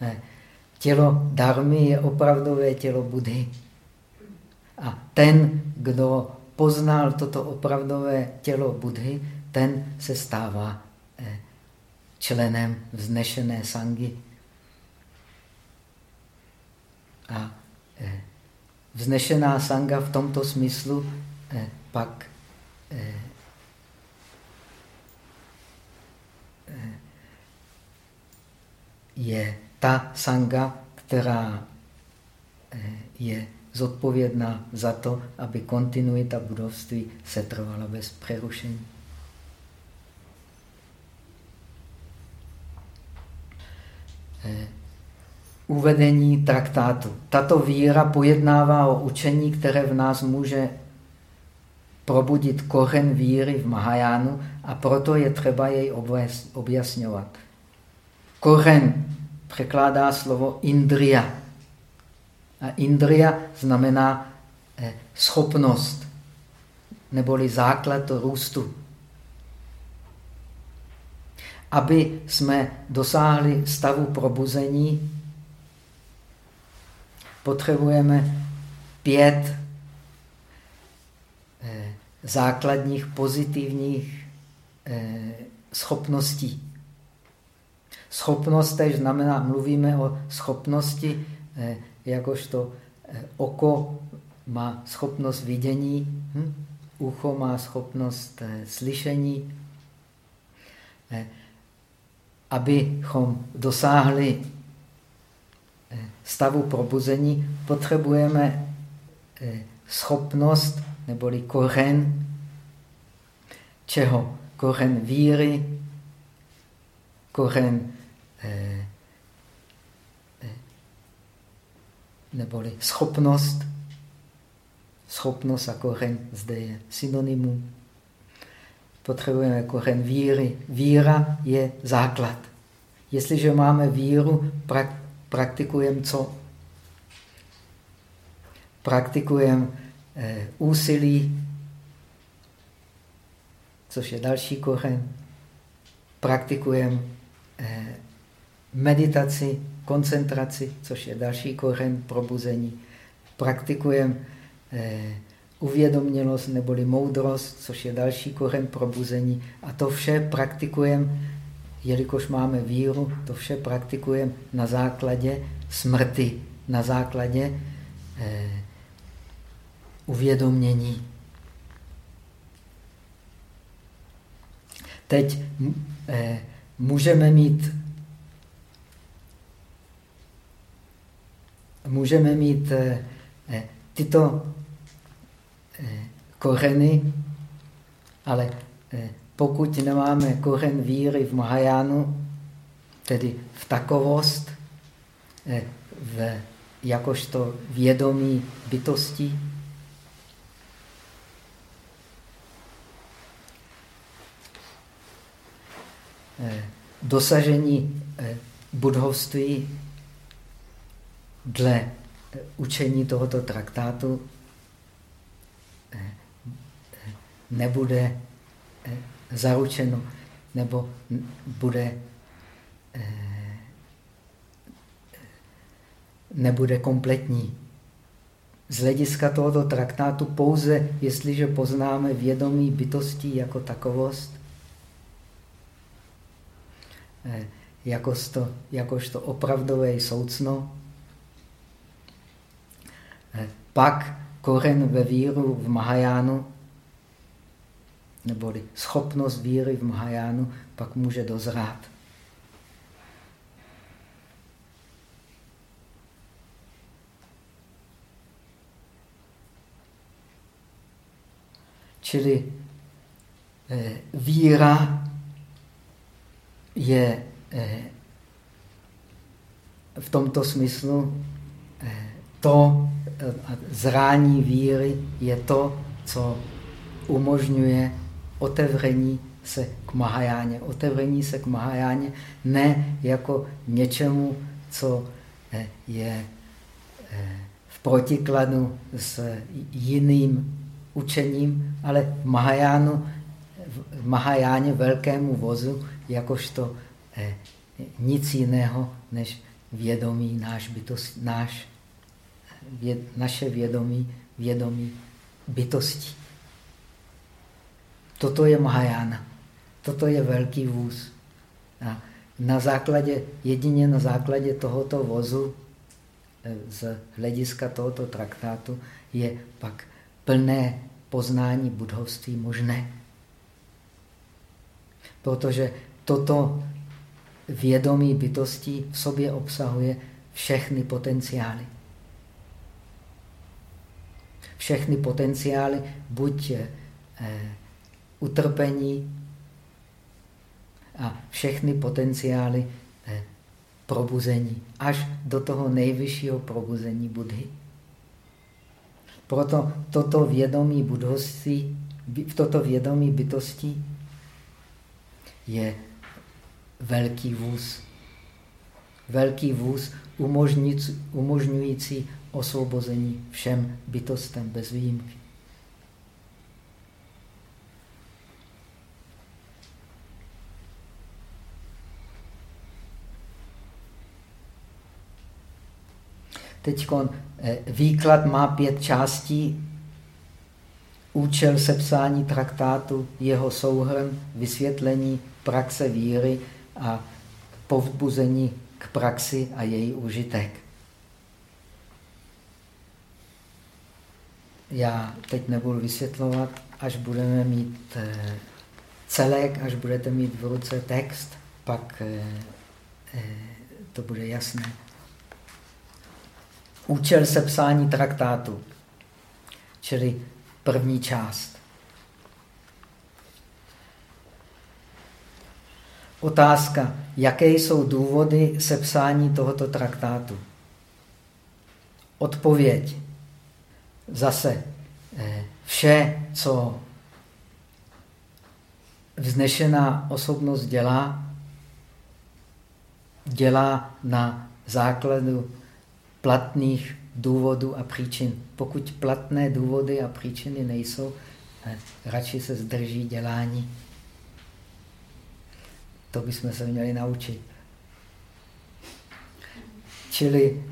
Eh, Tělo darmy je opravdové tělo Budhy. A ten, kdo poznal toto opravdové tělo Budhy, ten se stává eh, členem vznešené sangy. A eh, vznešená sanga v tomto smyslu eh, pak je ta sanga, která eh, je zodpovědná za to, aby kontinuita budovství se trvala bez přerušení. Eh, uvedení traktátu. Tato víra pojednává o učení, které v nás může probudit kořen víry v Mahajánu a proto je třeba jej objasňovat. Kořen překládá slovo indria. A indria znamená eh, schopnost, neboli základ růstu. Aby jsme dosáhli stavu probuzení, potřebujeme pět základních pozitivních eh, schopností. Schopnost tež znamená, mluvíme o schopnosti, eh, jakožto eh, oko má schopnost vidění, hm? ucho má schopnost slyšení. Abychom dosáhli stavu probuzení, potřebujeme schopnost neboli kořen čeho? Kořen víry, kořen Eh, eh, neboli schopnost, schopnost a kořen zde je synonymum. Potřebujeme kořen víry. Víra je základ. Jestliže máme víru, prak praktikujeme co? Praktikujeme úsilí, což je další kořen. Praktikujeme eh, meditaci, koncentraci, což je další kořen probuzení. Praktikujeme eh, uvědomělost neboli moudrost, což je další kořen probuzení. A to vše praktikujeme, jelikož máme víru, to vše praktikujeme na základě smrti, na základě eh, uvědomění. Teď eh, můžeme mít můžeme mít eh, eh, tyto kořeny, ale pokud nemáme kořen víry v Mahajánu, tedy v takovost, v, jakožto vědomí bytosti, dosažení eh, budhovství dle učení tohoto traktátu nebude zaručeno nebo bude nebude kompletní. Z hlediska tohoto traktátu pouze, jestliže poznáme vědomí bytostí jako takovost, eh, jakožto, jakožto opravdové soucno, eh, pak koren ve víru v Mahajánu, neboli schopnost víry v Mahajánu, pak může dozrát. Čili eh, víra je eh, v tomto smyslu eh, to, zrání víry je to, co umožňuje otevření se k Mahajáně. Otevření se k Mahajáně ne jako něčemu, co je v protikladu s jiným učením, ale v Mahajánu, v Mahajáně velkému vozu, jakožto eh, nic jiného než vědomí, náš bytost, náš, věd, naše vědomí, vědomí bytosti. Toto je Mahajána. Toto je velký vůz. A na základě, jedině na základě tohoto vozu eh, z hlediska tohoto traktátu je pak plné poznání budhovství možné. Protože toto vědomí bytosti v sobě obsahuje všechny potenciály. Všechny potenciály, buď eh, utrpení a všechny potenciály eh, probuzení, až do toho nejvyššího probuzení Budhy. Proto toto vědomí budovství, toto vědomí bytosti je velký vůz. Velký vůz umožňující osvobození všem bytostem bez výjimky. Teď eh, výklad má pět částí. Účel sepsání traktátu, jeho souhrn, vysvětlení praxe víry a povzbuzení k praxi a její užitek. Já teď nebudu vysvětlovat, až budeme mít eh, celek, až budete mít v ruce text, pak eh, to bude jasné. Účel sepsání traktátu, čili první část. Otázka, jaké jsou důvody sepsání tohoto traktátu? Odpověď. Zase eh, vše, co vznešená osobnost dělá, dělá na základu platných důvodů a příčin. Pokud platné důvody a příčiny nejsou, eh, radši se zdrží dělání. To bychom se měli naučit. Čili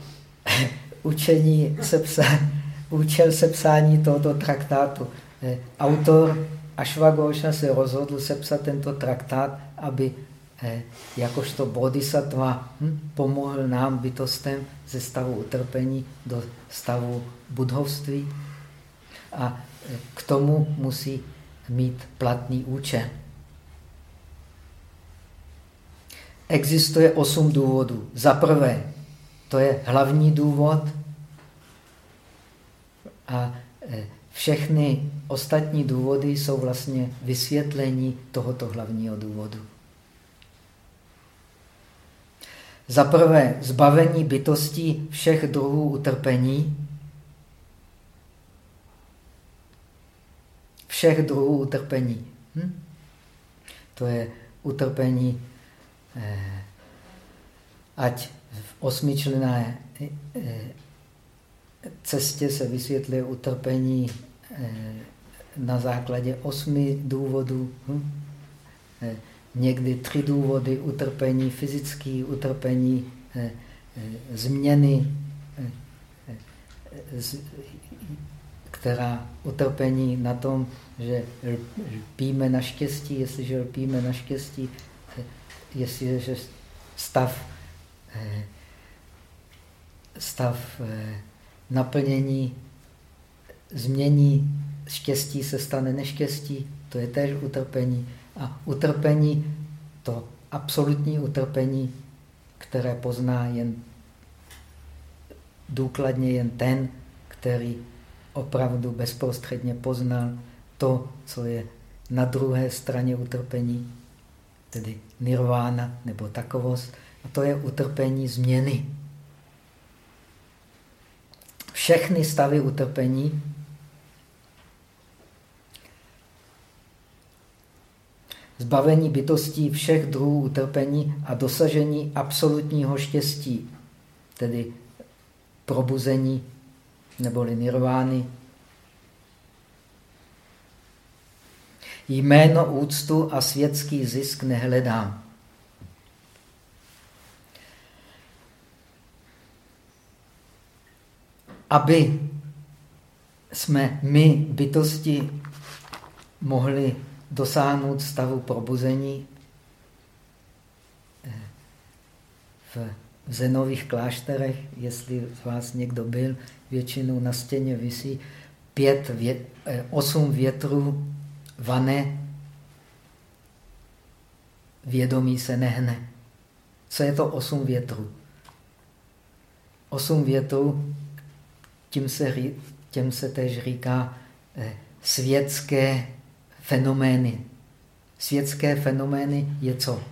učení sepsání, účel sepsání tohoto traktátu. Autor Ashwagosha se rozhodl sepsat tento traktát, aby eh, jakožto bodhisattva hm, pomohl nám bytostem ze stavu utrpení do stavu budhovství a eh, k tomu musí mít platný účel. Existuje osm důvodů. Za prvé, to je hlavní důvod a eh, všechny ostatní důvody jsou vlastně vysvětlení tohoto hlavního důvodu. Za prvé, zbavení bytostí všech druhů utrpení. Všech druhů utrpení. Hm? To je utrpení, ať v osmičlené eh, cestě se vysvětluje utrpení eh, na základě osmi důvodů. Hm? Eh, někdy tři důvody utrpení, fyzické utrpení, eh, změny, která utrpení na tom, že lpíme na štěstí, jestliže lpíme na štěstí, jestliže stav, stav naplnění změní, štěstí se stane neštěstí, to je též utrpení. A utrpení, to absolutní utrpení, které pozná jen důkladně jen ten, který opravdu bezprostředně poznal to, co je na druhé straně utrpení, tedy nirvána nebo takovost. A to je utrpení změny všechny stavy utrpení zbavení bytostí všech druhů utrpení a dosažení absolutního štěstí, tedy probuzení neboli nirvány. Jméno, úctu a světský zisk nehledám. aby jsme my, bytosti, mohli dosáhnout stavu probuzení eh, v zenových klášterech, jestli z vás někdo byl, většinou na stěně visí pět, vě, eh, osm větrů vané, vědomí se nehne. Co je to osm větrů? Osm větrů tím se, těm se tež říká eh, světské fenomény. Světské fenomény je co?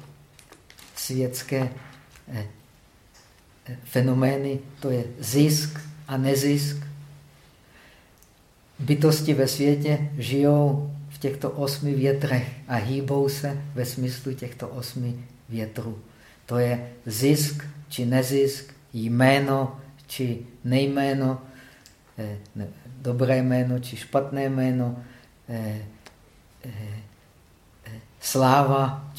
Světské eh, fenomény, to je zisk a nezisk. Bytosti ve světě žijou těchto osmi větrech a hýbou se ve smyslu těchto osmi větrů. To je zisk či nezisk, jméno či nejméno, Eh, dobré jméno či špatné jméno, eh, eh, sláva,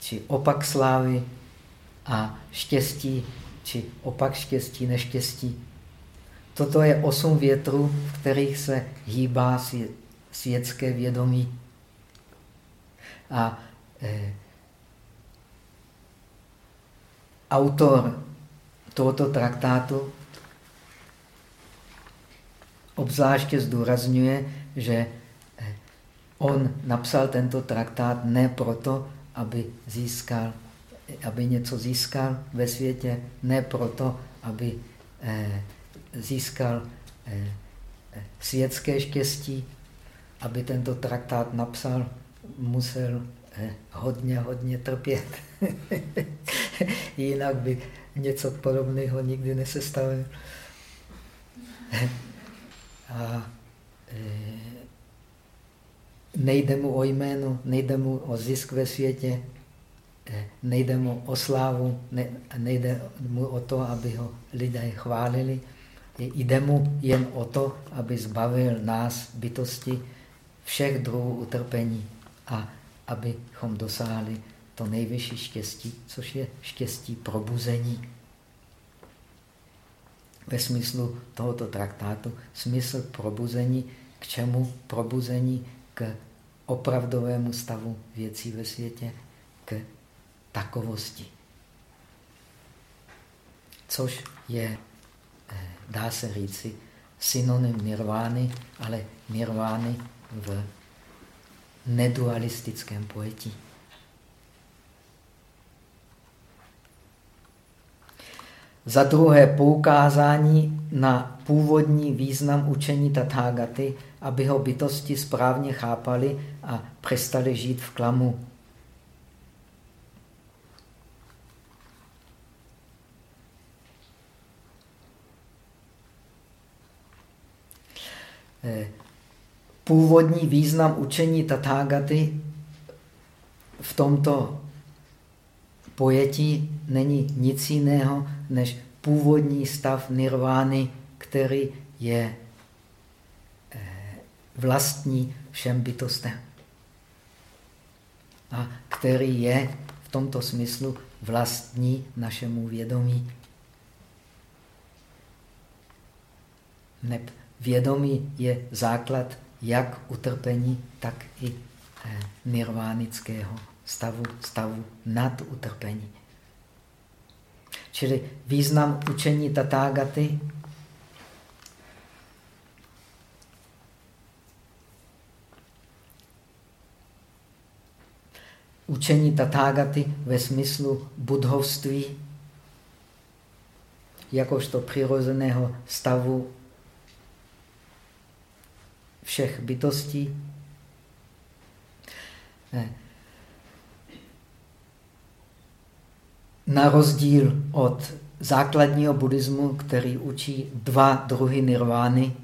či opak slávy a štěstí, či opak štěstí, neštěstí. Toto je osm větrů, v kterých se hýbá světské vědomí. A eh, autor tohoto traktátu obzvláště zdůrazňuje, že eh, on napsal tento traktát ne proto, aby získal, aby něco získal ve světě, ne proto, aby eh, získal eh, světské štěstí, aby tento traktát napsal, musel hodně, hodně trpět. Jinak by něco podobného nikdy nesestavil a e, nejde mu o jméno, nejde mu o zisk ve světě, e, nejde mu o slávu, ne, nejde mu o to, aby ho lidé chválili. Jde mu jen o to, aby zbavil nás, bytosti, všech druhů utrpení a abychom dosáhli to nejvyšší štěstí, což je štěstí probuzení ve smyslu tohoto traktátu smysl probuzení, k čemu probuzení k opravdovému stavu věcí ve světě, k takovosti. Což je, eh, dá se říci, synonym nirvány, ale nirvány v nedualistickém pojetí. Za druhé poukázání na původní význam učení Tathagaty, aby ho bytosti správně chápali a přestali žít v klamu. Eh, původní význam učení Tathagaty v tomto pojetí není nic jiného než původní stav nirvány, který je eh, vlastní všem bytostem. A který je v tomto smyslu vlastní našemu vědomí. Vědomí je základ jak utrpení, tak i eh, nirvánického stavu, stavu nad utrpení. Čili význam učení Tatágaty učení Tatágaty ve smyslu budhovství jakožto přirozeného stavu všech bytostí. Na rozdíl od základního buddhismu, který učí dva druhy nirvány,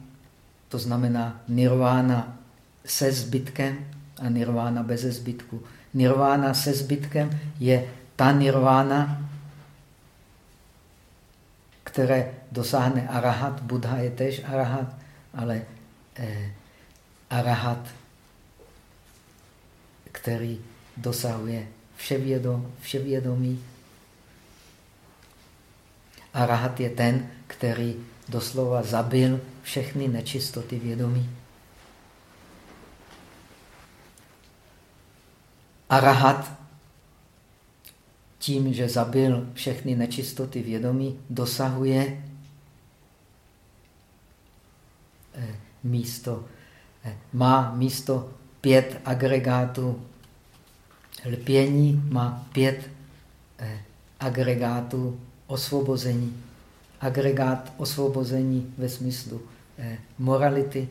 to znamená nirvána se zbytkem a nirvána bez zbytku. Nirvána se zbytkem je ta nirvána, které dosáhne arahat. Buddha je tež arahat, ale eh, arahat, který dosahuje vševědom, vševědomí. Arahat je ten, který doslova zabil všechny nečistoty vědomí. Arahat tím, že zabil všechny nečistoty vědomí, dosahuje eh, místo, má místo pět agregátů lpění, má pět eh, agregátů osvobození. Agregát osvobození ve smyslu morality,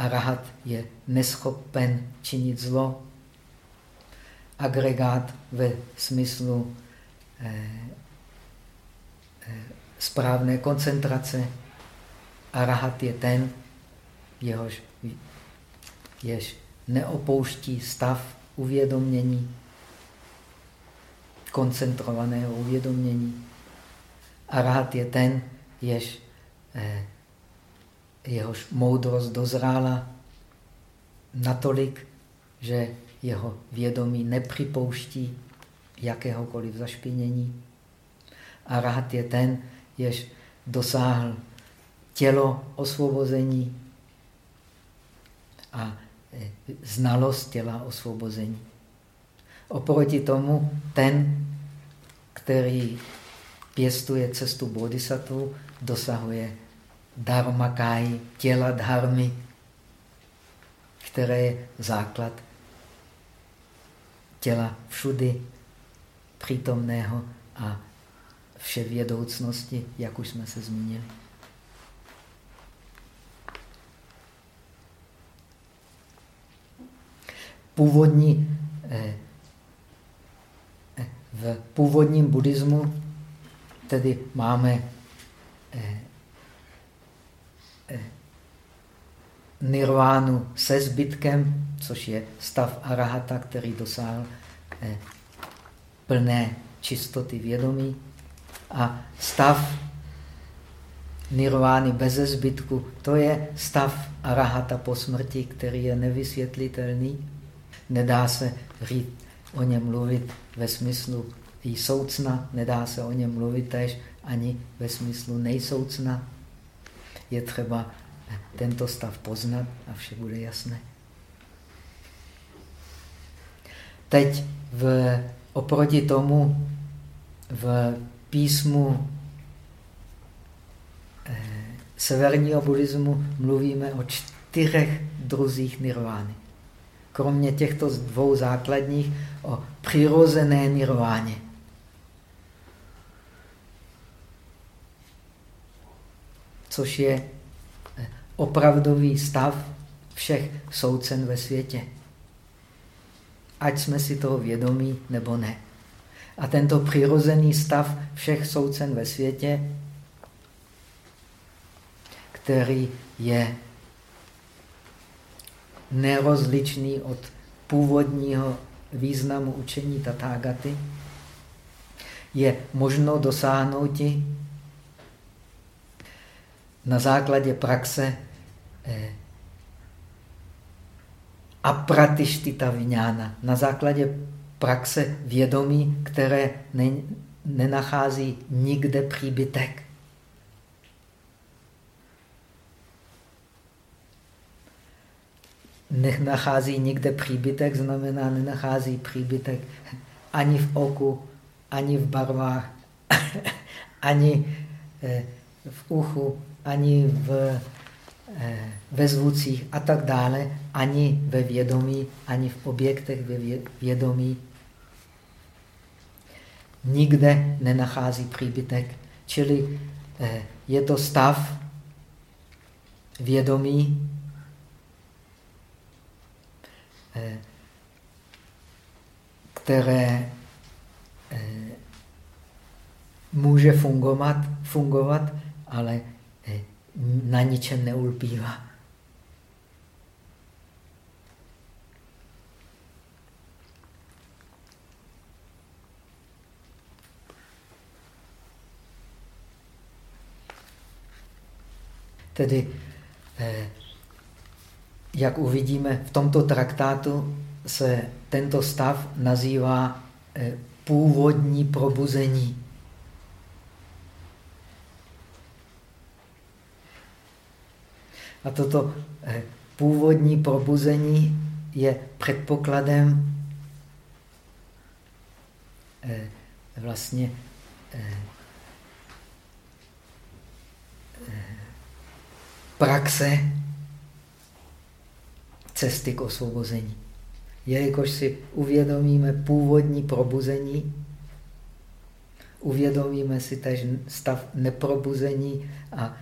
Arahat je neschopen činit zlo. Agregát ve smyslu eh, eh, správné koncentrace. Arahat je ten, jehož, jež neopouští stav uvědomění, koncentrovaného uvědomění. Arahat je ten, jež eh, jehož moudrost dozrála natolik, že jeho vědomí nepřipouští jakéhokoliv zašpinění. A rád je ten, jež dosáhl tělo osvobození a e, znalost těla osvobození. Oproti tomu ten, který pěstuje cestu bodhisattva, dosahuje dharmakai, těla dharmy, které je základ těla všudy přítomného a vševědoucnosti, jak už jsme se zmínili. Původní, eh, eh, v původním buddhismu tedy máme eh, nirvánu se zbytkem, což je stav arahata, který dosáhl plné čistoty vědomí. A stav nirvány bez zbytku, to je stav arahata po smrti, který je nevysvětlitelný. Nedá se říct o něm mluvit ve smyslu soucna, nedá se o něm mluvit tež ani ve smyslu nejsoucna. Je třeba tento stav poznat a vše bude jasné. Teď v, oproti tomu v písmu eh, severního buddhismu mluvíme o čtyřech druzích nirvány kromě těchto dvou základních, o přirozené nirváně. Což je eh, opravdový stav všech soucen ve světě. Ať jsme si toho vědomí nebo ne. A tento přirozený stav všech soucen ve světě, který je nerozličný od původního významu učení Tathagaty, je možno dosáhnout na základě praxe eh, apratištita viňána, na základě praxe vědomí, které ne, nenachází nikde příbytek. Nenachází nikde příbytek, znamená nenachází příbytek ani v oku, ani v barvách, ani eh, v uchu, ani v Eh, ve zvucích a tak dále, ani ve vědomí, ani v objektech ve vědomí. Nikde nenachází příbytek. Čili eh, je to stav vědomí, které může fungovat, fungovat ale na ničem neulpívá. Tedy, eh, jak uvidíme, v tomto traktátu se tento stav nazývá eh, původní probuzení. A toto eh, původní probuzení je předpokladem eh, vlastně praxe cesty k osvobození. Jelikož si uvědomíme původní probuzení, uvědomíme si tež stav neprobuzení a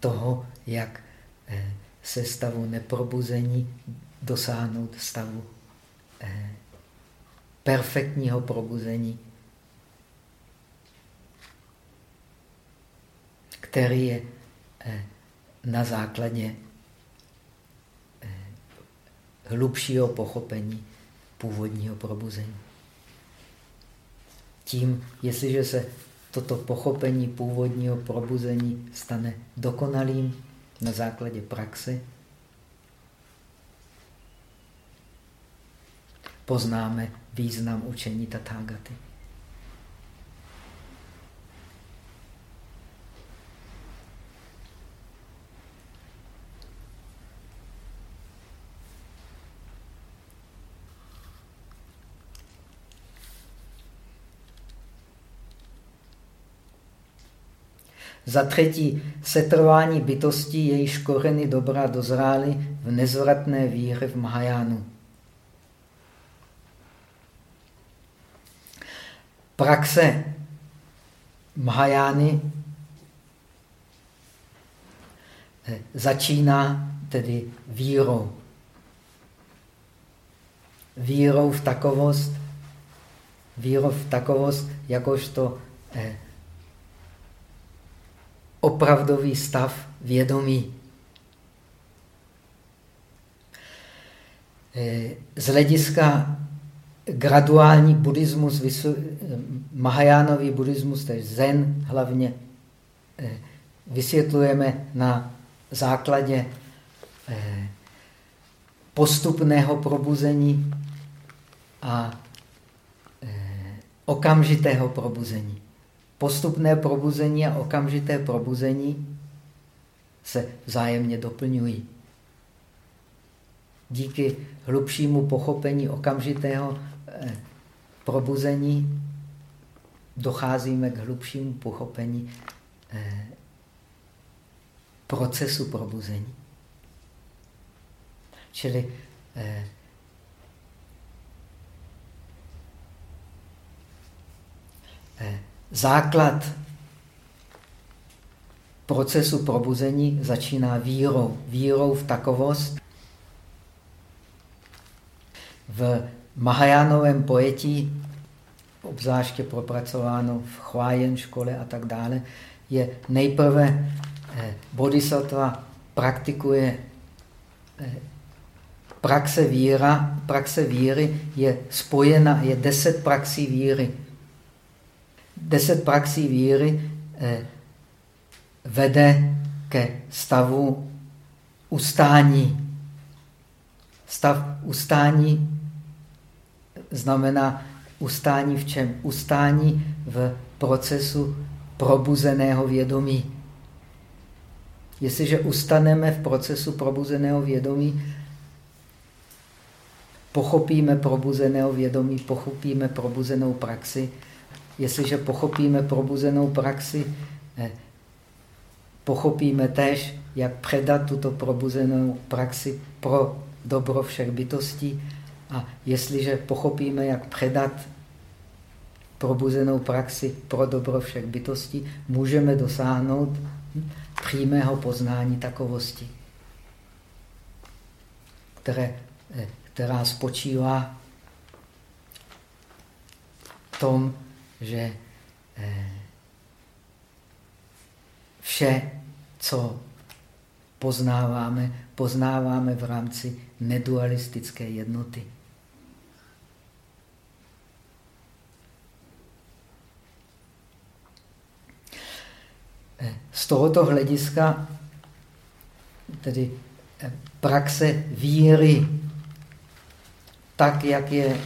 toho, jak Eh, se stavu neprobuzení dosáhnout stavu eh, perfektního probuzení, který je na základě hlubšího pochopení původního probuzení. Tím, jestliže se toto pochopení původního probuzení stane dokonalým, na základě praxe poznáme význam učení Tathagaty. Za třetí, setrvání bytostí, jejíž koreny dobra dozrály v nezvratné víře v Mahajánu. Praxe Mahajány eh, začíná tedy vírou. Vírou v takovost, vírou v takovost, jakožto eh, opravdový stav vědomí. Eh, z hlediska graduální buddhismus, Mahajánový buddhismus, je zen hlavně, eh, vysvětlujeme na základě eh, postupného probuzení a okamžitého probuzení. Postupné probuzení a okamžité probuzení se vzájemně doplňují. Díky hlubšímu pochopení okamžitého eh, probuzení docházíme k hlubšímu pochopení eh, procesu probuzení. Čili eh, základ procesu probuzení začíná vírou. Vírou v takovost. V Mahajánovém pojetí, obzvláště propracováno v Chvájen škole a tak dále, je nejprve eh, bodhisattva praktikuje eh, praxe víra, praxe víry je spojena, je deset praxí víry. Deset praxí víry eh, vede ke stavu ustání. Stav ustání znamená ustání v čem? Ustání v procesu probuzeného vědomí. Jestliže ustaneme v procesu probuzeného vědomí, pochopíme probuzeného vědomí, pochopíme probuzenou praxi. Jestliže pochopíme probuzenou praxi, eh, pochopíme tež, jak předat tuto probuzenou praxi pro dobro všech bytostí. A jestliže pochopíme, jak předat probuzenou praxi pro dobro všech bytostí, můžeme dosáhnout přímého poznání takovosti, které, eh, která spočívá v tom, že eh, vše, co poznáváme, poznáváme v rámci nedualistické jednoty. Z tohoto hlediska, tedy eh, praxe víry, tak, jak je,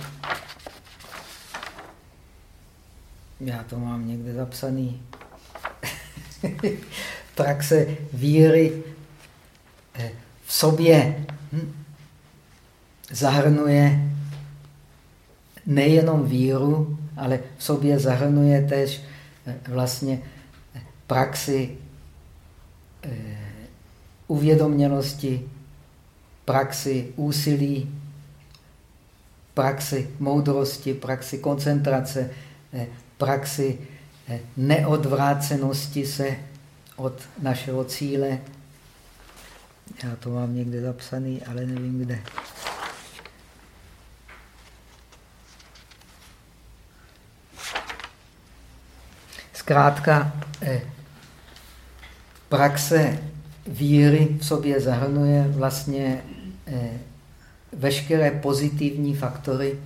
já to mám někde zapsaný, praxe víry eh, v sobě hm, zahrnuje nejenom víru, ale v sobě zahrnuje tež eh, vlastně praxi eh, uvědomělosti, praxi úsilí, praxi moudrosti, praxi koncentrace, praxi eh, neodvrácenosti se od našeho cíle. Já to mám někde zapsaný, ale nevím kde. Zkrátka, praxe víry v sobě zahrnuje vlastně eh, veškeré pozitivní faktory,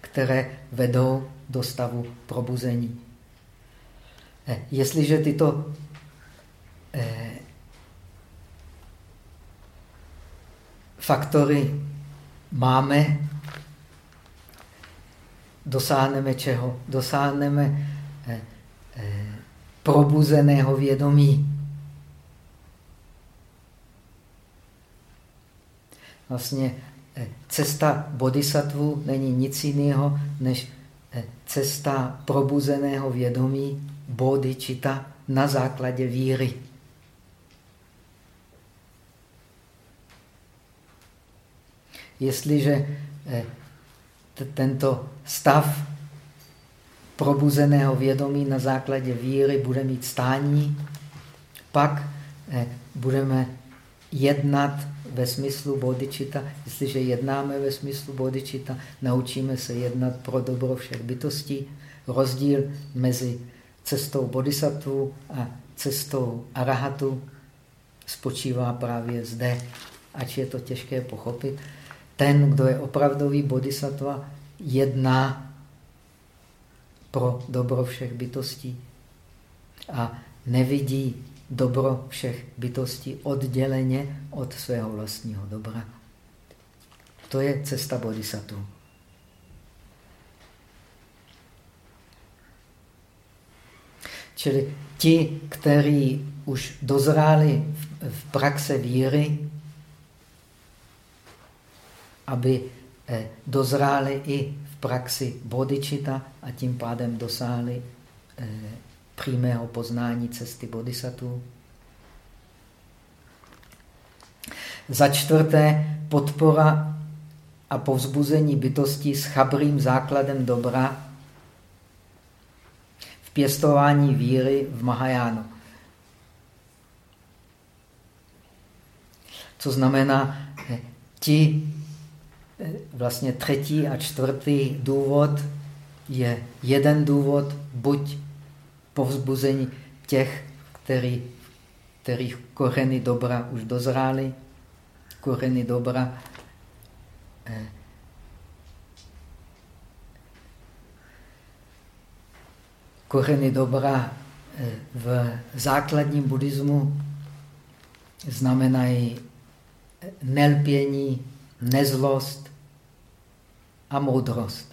které vedou do stavu probuzení. Eh, jestliže tyto eh, faktory máme, dosáhneme čeho? Dosáhneme probuzeného vědomí. Vlastně eh, cesta bodhisattva není nic jiného, než eh, cesta probuzeného vědomí, bodhicitta, na základě víry. Jestliže eh, tento stav probuzeného vědomí na základě víry bude mít stání, pak eh, budeme jednat ve smyslu bodičita. Jestliže jednáme ve smyslu bodičita, naučíme se jednat pro dobro všech bytostí. Rozdíl mezi cestou bodhisattva a cestou arahatu spočívá právě zde, ač je to těžké pochopit. Ten, kdo je opravdový bodhisattva, jedná pro dobro všech bytostí a nevidí dobro všech bytostí odděleně od svého vlastního dobra. To je cesta bodhisattva. Čili ti, kteří už dozráli v praxe víry, aby eh, dozráli i praxi bodičita a tím pádem dosáhli eh, přímého poznání cesty bodhisattva. Za čtvrté, podpora a povzbuzení bytosti s chabrým základem dobra v pěstování víry v Mahajánu. Co znamená, eh, ti eh, vlastně třetí a čtvrtý důvod je jeden důvod, buď povzbuzení těch, který, kterých kořeny dobra už dozrály, kořeny dobra eh, kořeny dobra eh, v základním buddhismu znamenají nelpění, nezlost a moudrost.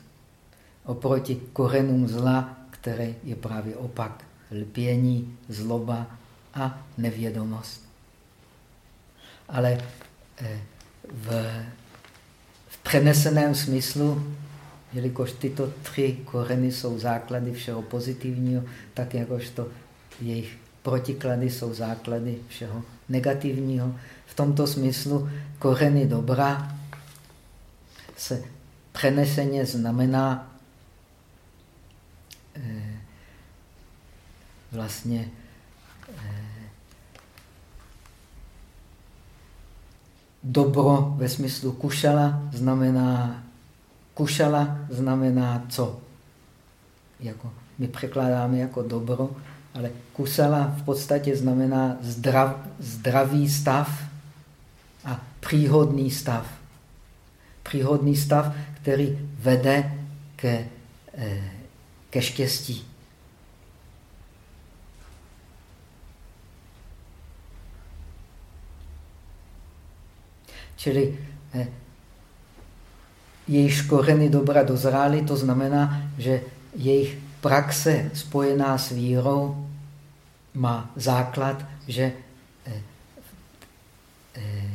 Oproti kořenům zla, které je právě opak. Lpění, zloba a nevědomost. Ale eh, v, v přeneseném smyslu, jelikož tyto tři kořeny jsou základy všeho pozitivního, tak jakožto jejich protiklady jsou základy všeho negativního. V tomto smyslu kořeny dobra se přeneseně znamená vlastně eh, dobro ve smyslu kušala znamená kušala znamená co? Jako, my překládáme jako dobro, ale kusala v podstatě znamená zdrav, zdravý stav a příhodný stav. Příhodný stav, který vede ke, eh, ke štěstí. Čili eh, jejich kořeny dobra dozrály, to znamená, že jejich praxe spojená s vírou má základ, že eh, eh,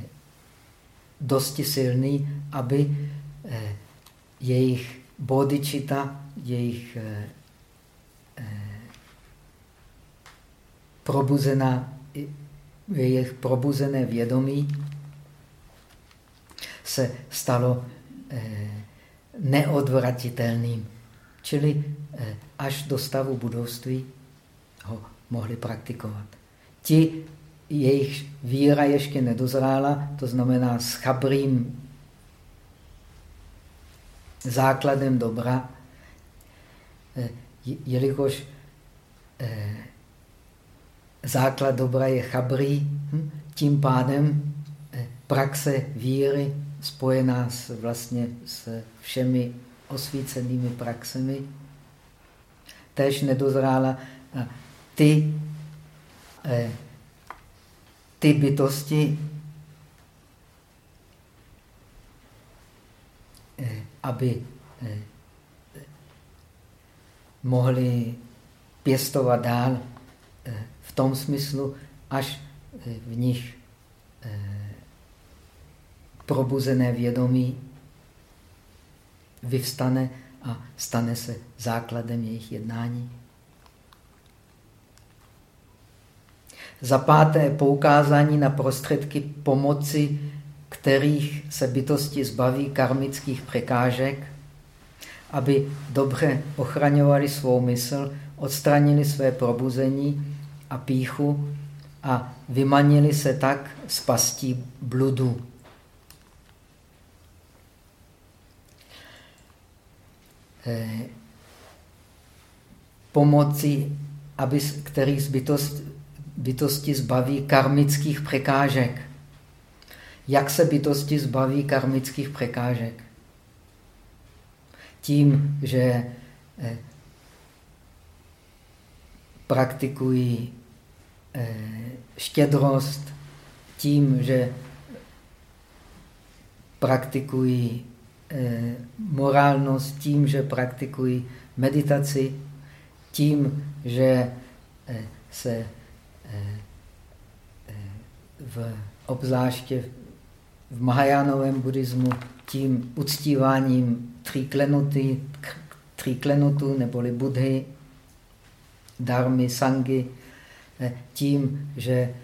dosti silný, aby jejich bodičita, jejich probuzená, jejich probuzené vědomí se stalo neodvratitelným. Čili až do stavu budovství ho mohli praktikovat. Ti, jejich víra ještě nedozrála, to znamená s chabrým základem dobra, eh, jelikož eh, základ dobra je chabrý, hm, tím pádem eh, praxe víry spojená s, vlastně s všemi osvícenými praxemi, tež nedozrála ty, eh, ty bytosti, eh, aby eh, mohli pěstovat dál v tom smyslu, až v nich probuzené vědomí vyvstane a stane se základem jejich jednání. Za páté poukázání na prostředky pomoci, kterých se bytosti zbaví karmických překážek, aby dobře ochraňovali svou mysl, odstranili své probuzení a píchu a vymanili se tak z pastí bludu. Eh, pomoci, aby, který z bytost, bytosti zbaví karmických překážek. Jak se bytosti zbaví karmických překážek? Tím, že eh, praktikují eh, štědrost, tím, že praktikují morálnost, tím, že praktikují meditaci, tím, že se v, obzvláště v Mahajánovém buddhismu tím uctíváním tří klenoty, tří klenotů neboli Budhy, darmy, sangy, eh, tím, že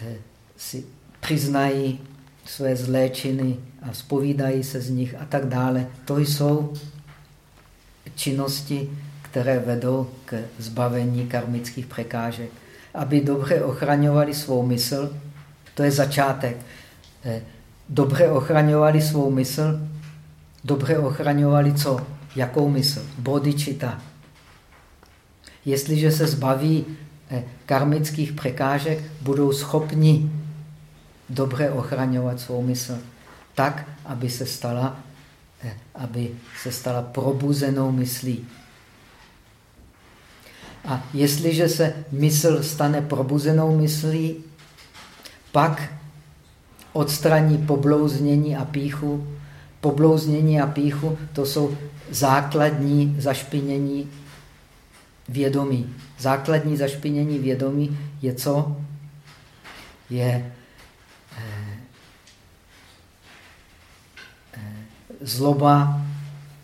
eh, si přiznají své zlé činy a spovídají se z nich a tak dále. To jsou činnosti, které vedou k zbavení karmických překážek. Aby dobře ochraňovali svou mysl, to je začátek. eh, dobře ochraňovali svou mysl, dobře ochraňovali co? Jakou mysl? Bodičita. Jestliže se zbaví eh, karmických překážek, budou schopni dobře ochraňovat svou mysl tak, aby se stala, eh, aby se stala probuzenou myslí. A jestliže se mysl stane probuzenou myslí, pak odstraní poblouznění a píchu. Poblouznění a píchu to jsou základní zašpinění vědomí. Základní zašpinění vědomí je co? Je eh, eh, zloba,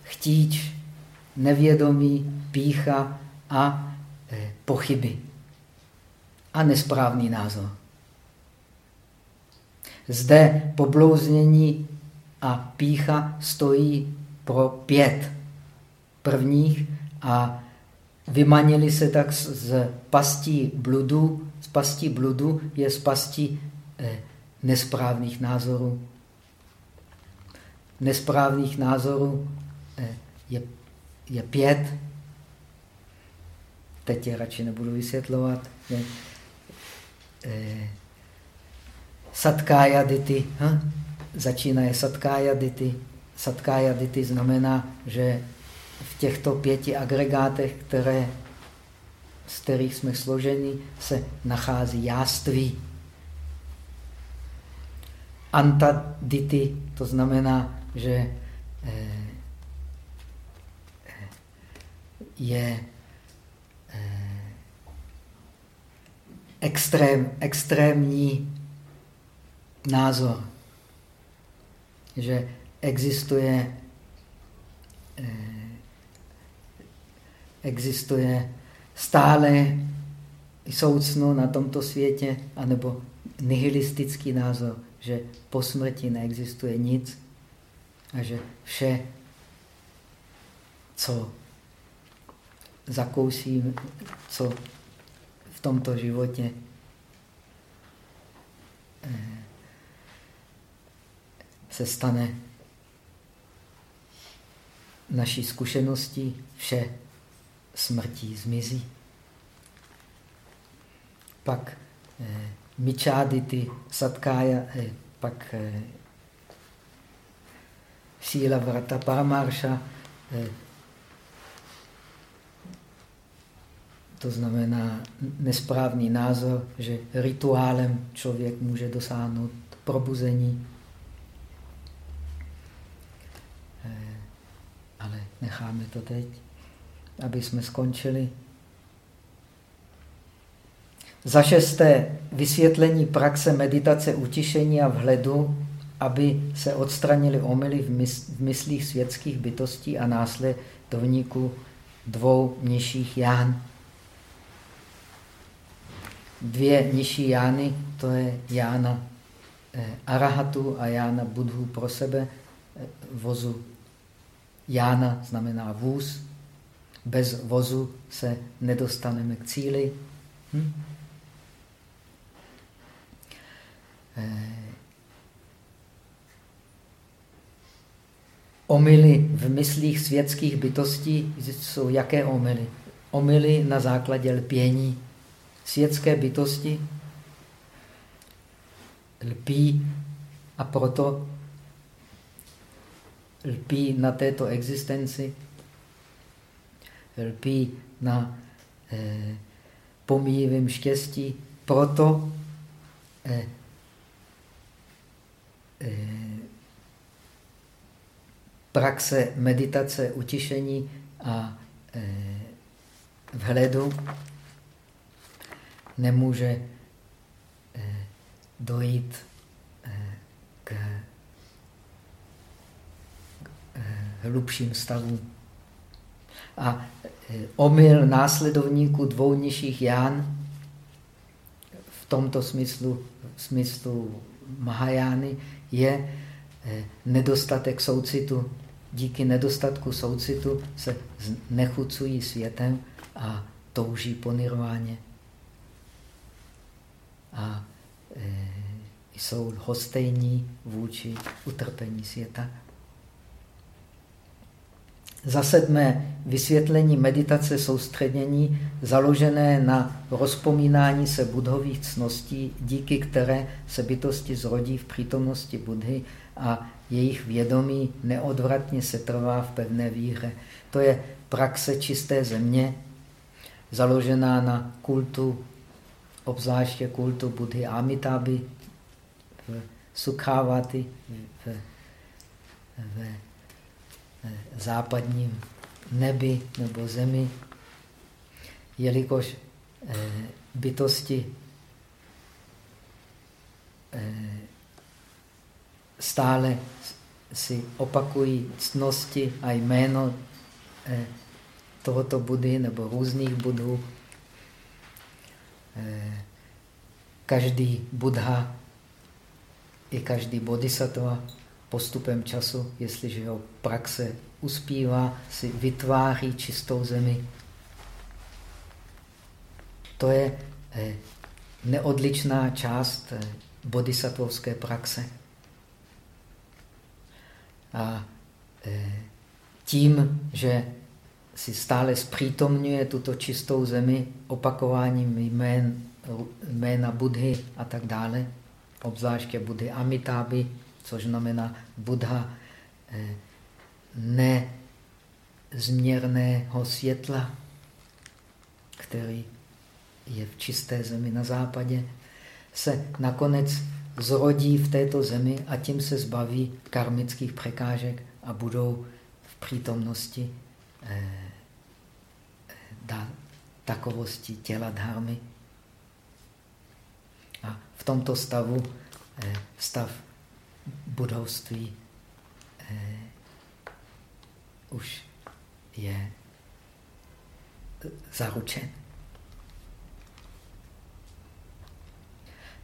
chtíč, nevědomí, pícha a eh, pochyby a nesprávný názor. Zde poblouznění a pícha stojí pro pět prvních a vymanili se tak z pastí bludu. Z pastí bludu je z pastí eh, nesprávných názorů. Nesprávných názorů je, je pět. Teď je radši nebudu vysvětlovat. Je, eh, Satkája dity. Hm? Začíná je satkája dity. Satkája dity znamená, že v těchto pěti agregátech, které, z kterých jsme složeni, se nachází jáství. Antadity, to znamená, že eh, je eh, extrém, extrémní názor, že existuje, eh, existuje stále soucno na tomto světě, anebo nihilistický názor, že po smrti neexistuje nic a že vše, co zakousím, co v tomto životě eh, se stane naší zkušeností, vše smrtí zmizí. Pak eh, mičádity, satkája, eh, pak eh, síla vrata paramarša, eh, to znamená nesprávný názor, že rituálem člověk může dosáhnout probuzení. Ale necháme to teď, aby jsme skončili. Za šesté, vysvětlení praxe meditace utišení a vhledu, aby se odstranili omily v, mys v myslích světských bytostí a následovníků dvou nižších ján. Dvě nižší jány, to je jána eh, arahatu a jána budhu pro sebe, eh, vozu Jána znamená vůz. Bez vozu se nedostaneme k cíli. Hm? Omily v myslích světských bytostí jsou jaké omily? Omily na základě lpění. Světské bytosti lpí a proto lpí na této existenci, lpí na eh, pomíjivém štěstí, proto eh, eh, praxe meditace, utišení a eh, vhledu nemůže eh, dojít eh, k hlubším stavům. A e, omyl následovníků dvou nižších ján v tomto smyslu, v smyslu Mahajány, je e, nedostatek soucitu. Díky nedostatku soucitu se nechucují světem a touží po nirváně. A e, jsou hostejní vůči utrpení světa. Za sedmé, vysvětlení meditace soustředění založené na rozpomínání se budhových cností, díky které se bytosti zrodí v přítomnosti Budhy a jejich vědomí neodvratně se trvá v pevné víře. To je praxe čisté země, založená na kultu, obzvláště kultu Budhy Amitabhy, v Sukhavati, v, v západním nebi nebo zemi, jelikož eh, bytosti stále si opakují cnosti a jméno eh, tohoto Budy nebo různých Budhů. Každý Buddha i každý bodhisattva postupem času, jestliže jeho praxe uspívá, si vytváří čistou zemi. To je eh, neodličná část eh, bodhisattvovské praxe. A eh, tím, že si stále zpřítomňuje tuto čistou zemi opakováním jmén, jména Budhy a tak dále, obzvláště Budhy Amitabhy, což znamená Buddha eh, nezměrného světla, který je v čisté zemi na západě, se nakonec zrodí v této zemi a tím se zbaví karmických překážek a budou v přítomnosti eh, takovosti těla dharmy. A v tomto stavu eh, stav budovství eh, už je zaručen.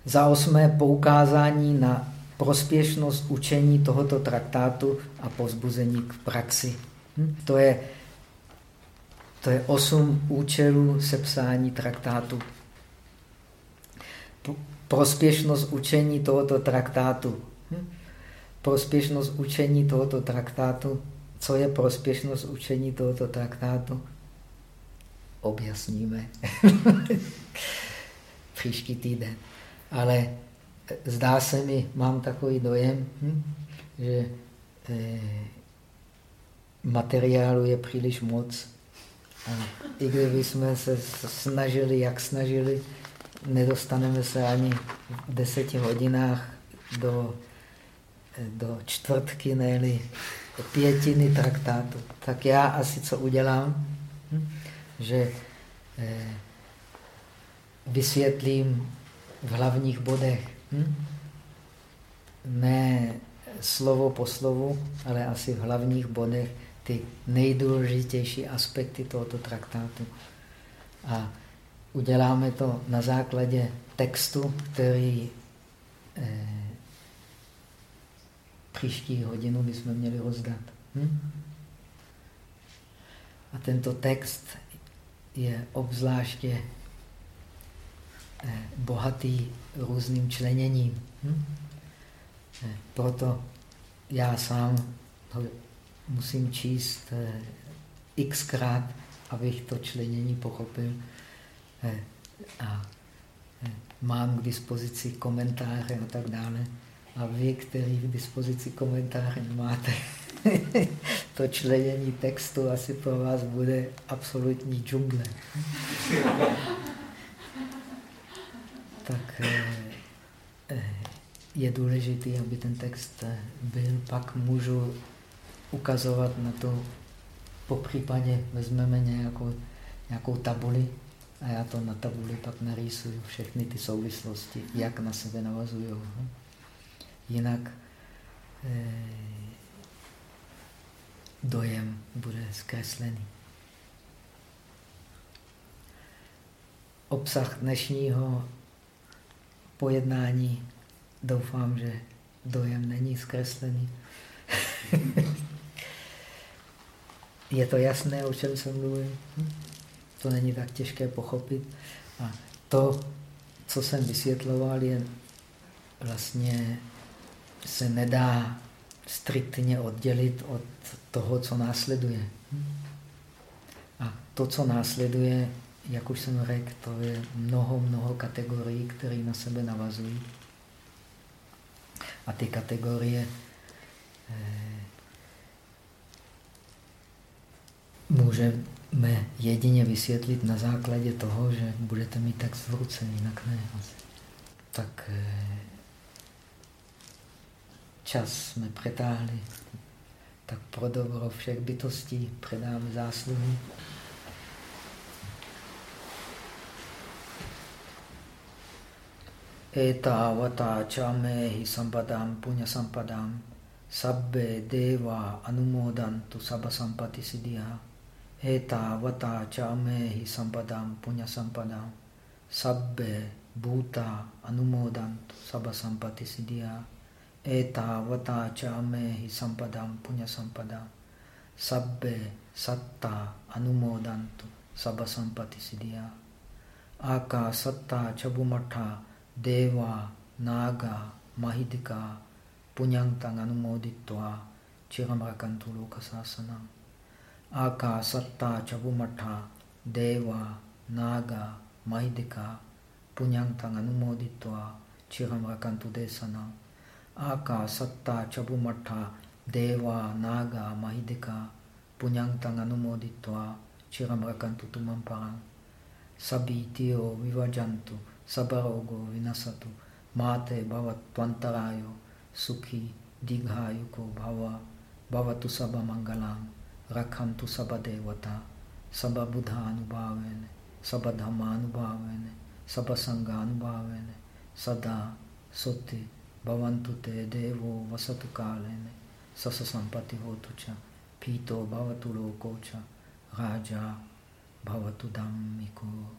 Za osmé poukázání na prospěšnost učení tohoto traktátu a pozbuzení k praxi. Hm? To, je, to je osm účelů sepsání traktátu. Prospěšnost učení tohoto traktátu Hm? Prospěšnost učení tohoto traktátu. Co je prospěšnost učení tohoto traktátu? Objasníme. Příští týden. Ale zdá se mi, mám takový dojem, hm? že eh, materiálu je příliš moc. A i kdyby jsme se snažili, jak snažili, nedostaneme se ani v deseti hodinách do do čtvrtky, ne pětiny traktátu. Tak já asi co udělám, hm? že eh, vysvětlím v hlavních bodech. Hm? Ne slovo po slovu, ale asi v hlavních bodech ty nejdůležitější aspekty tohoto traktátu. A uděláme to na základě textu, který eh, příští hodinu bychom měli rozdat. Hm? A tento text je obzvláště bohatý různým členěním. Hm? Eh, proto já sám ho musím číst eh, xkrát, abych to členění pochopil. A mám k dispozici komentáře a tak dále. A vy, který v dispozici komentáře máte, to členění textu asi pro vás bude absolutní džungle. Eh, eh, je důležité, aby ten text eh, byl. Pak můžu ukazovat na to, po případě vezmeme nějakou, nějakou tabuli a já to na tabuli pak narýsuju všechny ty souvislosti, jak na sebe navazují jinak dojem bude zkreslený. Obsah dnešního pojednání doufám, že dojem není zkreslený. Je to jasné, o čem jsem mluvil? Hm? To není tak těžké pochopit. A to, co jsem vysvětloval, je vlastně se nedá striktně oddělit od toho, co následuje. A to, co následuje, jak už jsem řekl, to je mnoho, mnoho kategorií, které na sebe navazují. A ty kategorie eh, můžeme jedině vysvětlit na základě toho, že budete mít tak v ruce, jinak ne. Tak eh, čas jsme přetáhli, tak pro dobro všech bytostí předáme zásluhy. Etavata chamehi sampadam punya sampadam sabbe deva anumodantu sabha sampati siddhya Etavata chamehi sampadam punya sampadam sabbe bhuta anumodantu sabha sampati siddhya etavata cha mehi sampadam punya sampada sabbe satta anumodantu sabha sampati siddhya aka satta chabumatha deva naga mahidika punyantang anumoditva chiram rakantu lokasasana. Aka satta chabumatha deva naga mahidika punyantang anumoditva chiram rakantu desana. Aka Satta Chabumatha Deva Naga Mahidika Punyantang Anumoditva Chiram Rakantu Tumam Parang Sabi Tiyo Vivajantu सबरोगो विनसतु माते भवत्वन्तरायो, सुखी दीर्घायुको भव। भवतु सबमङ्गलां रखन्तु सबदेवता सबबुधानुभावेन सबधमानुभावेन सबसङ्गानुभावेन सदा सुति, भवन्तु ते देवो वसतु कालेन। सससम्पत्ति होतु च पीतो भवतु लोको च। राजा भवतु धम्मिको।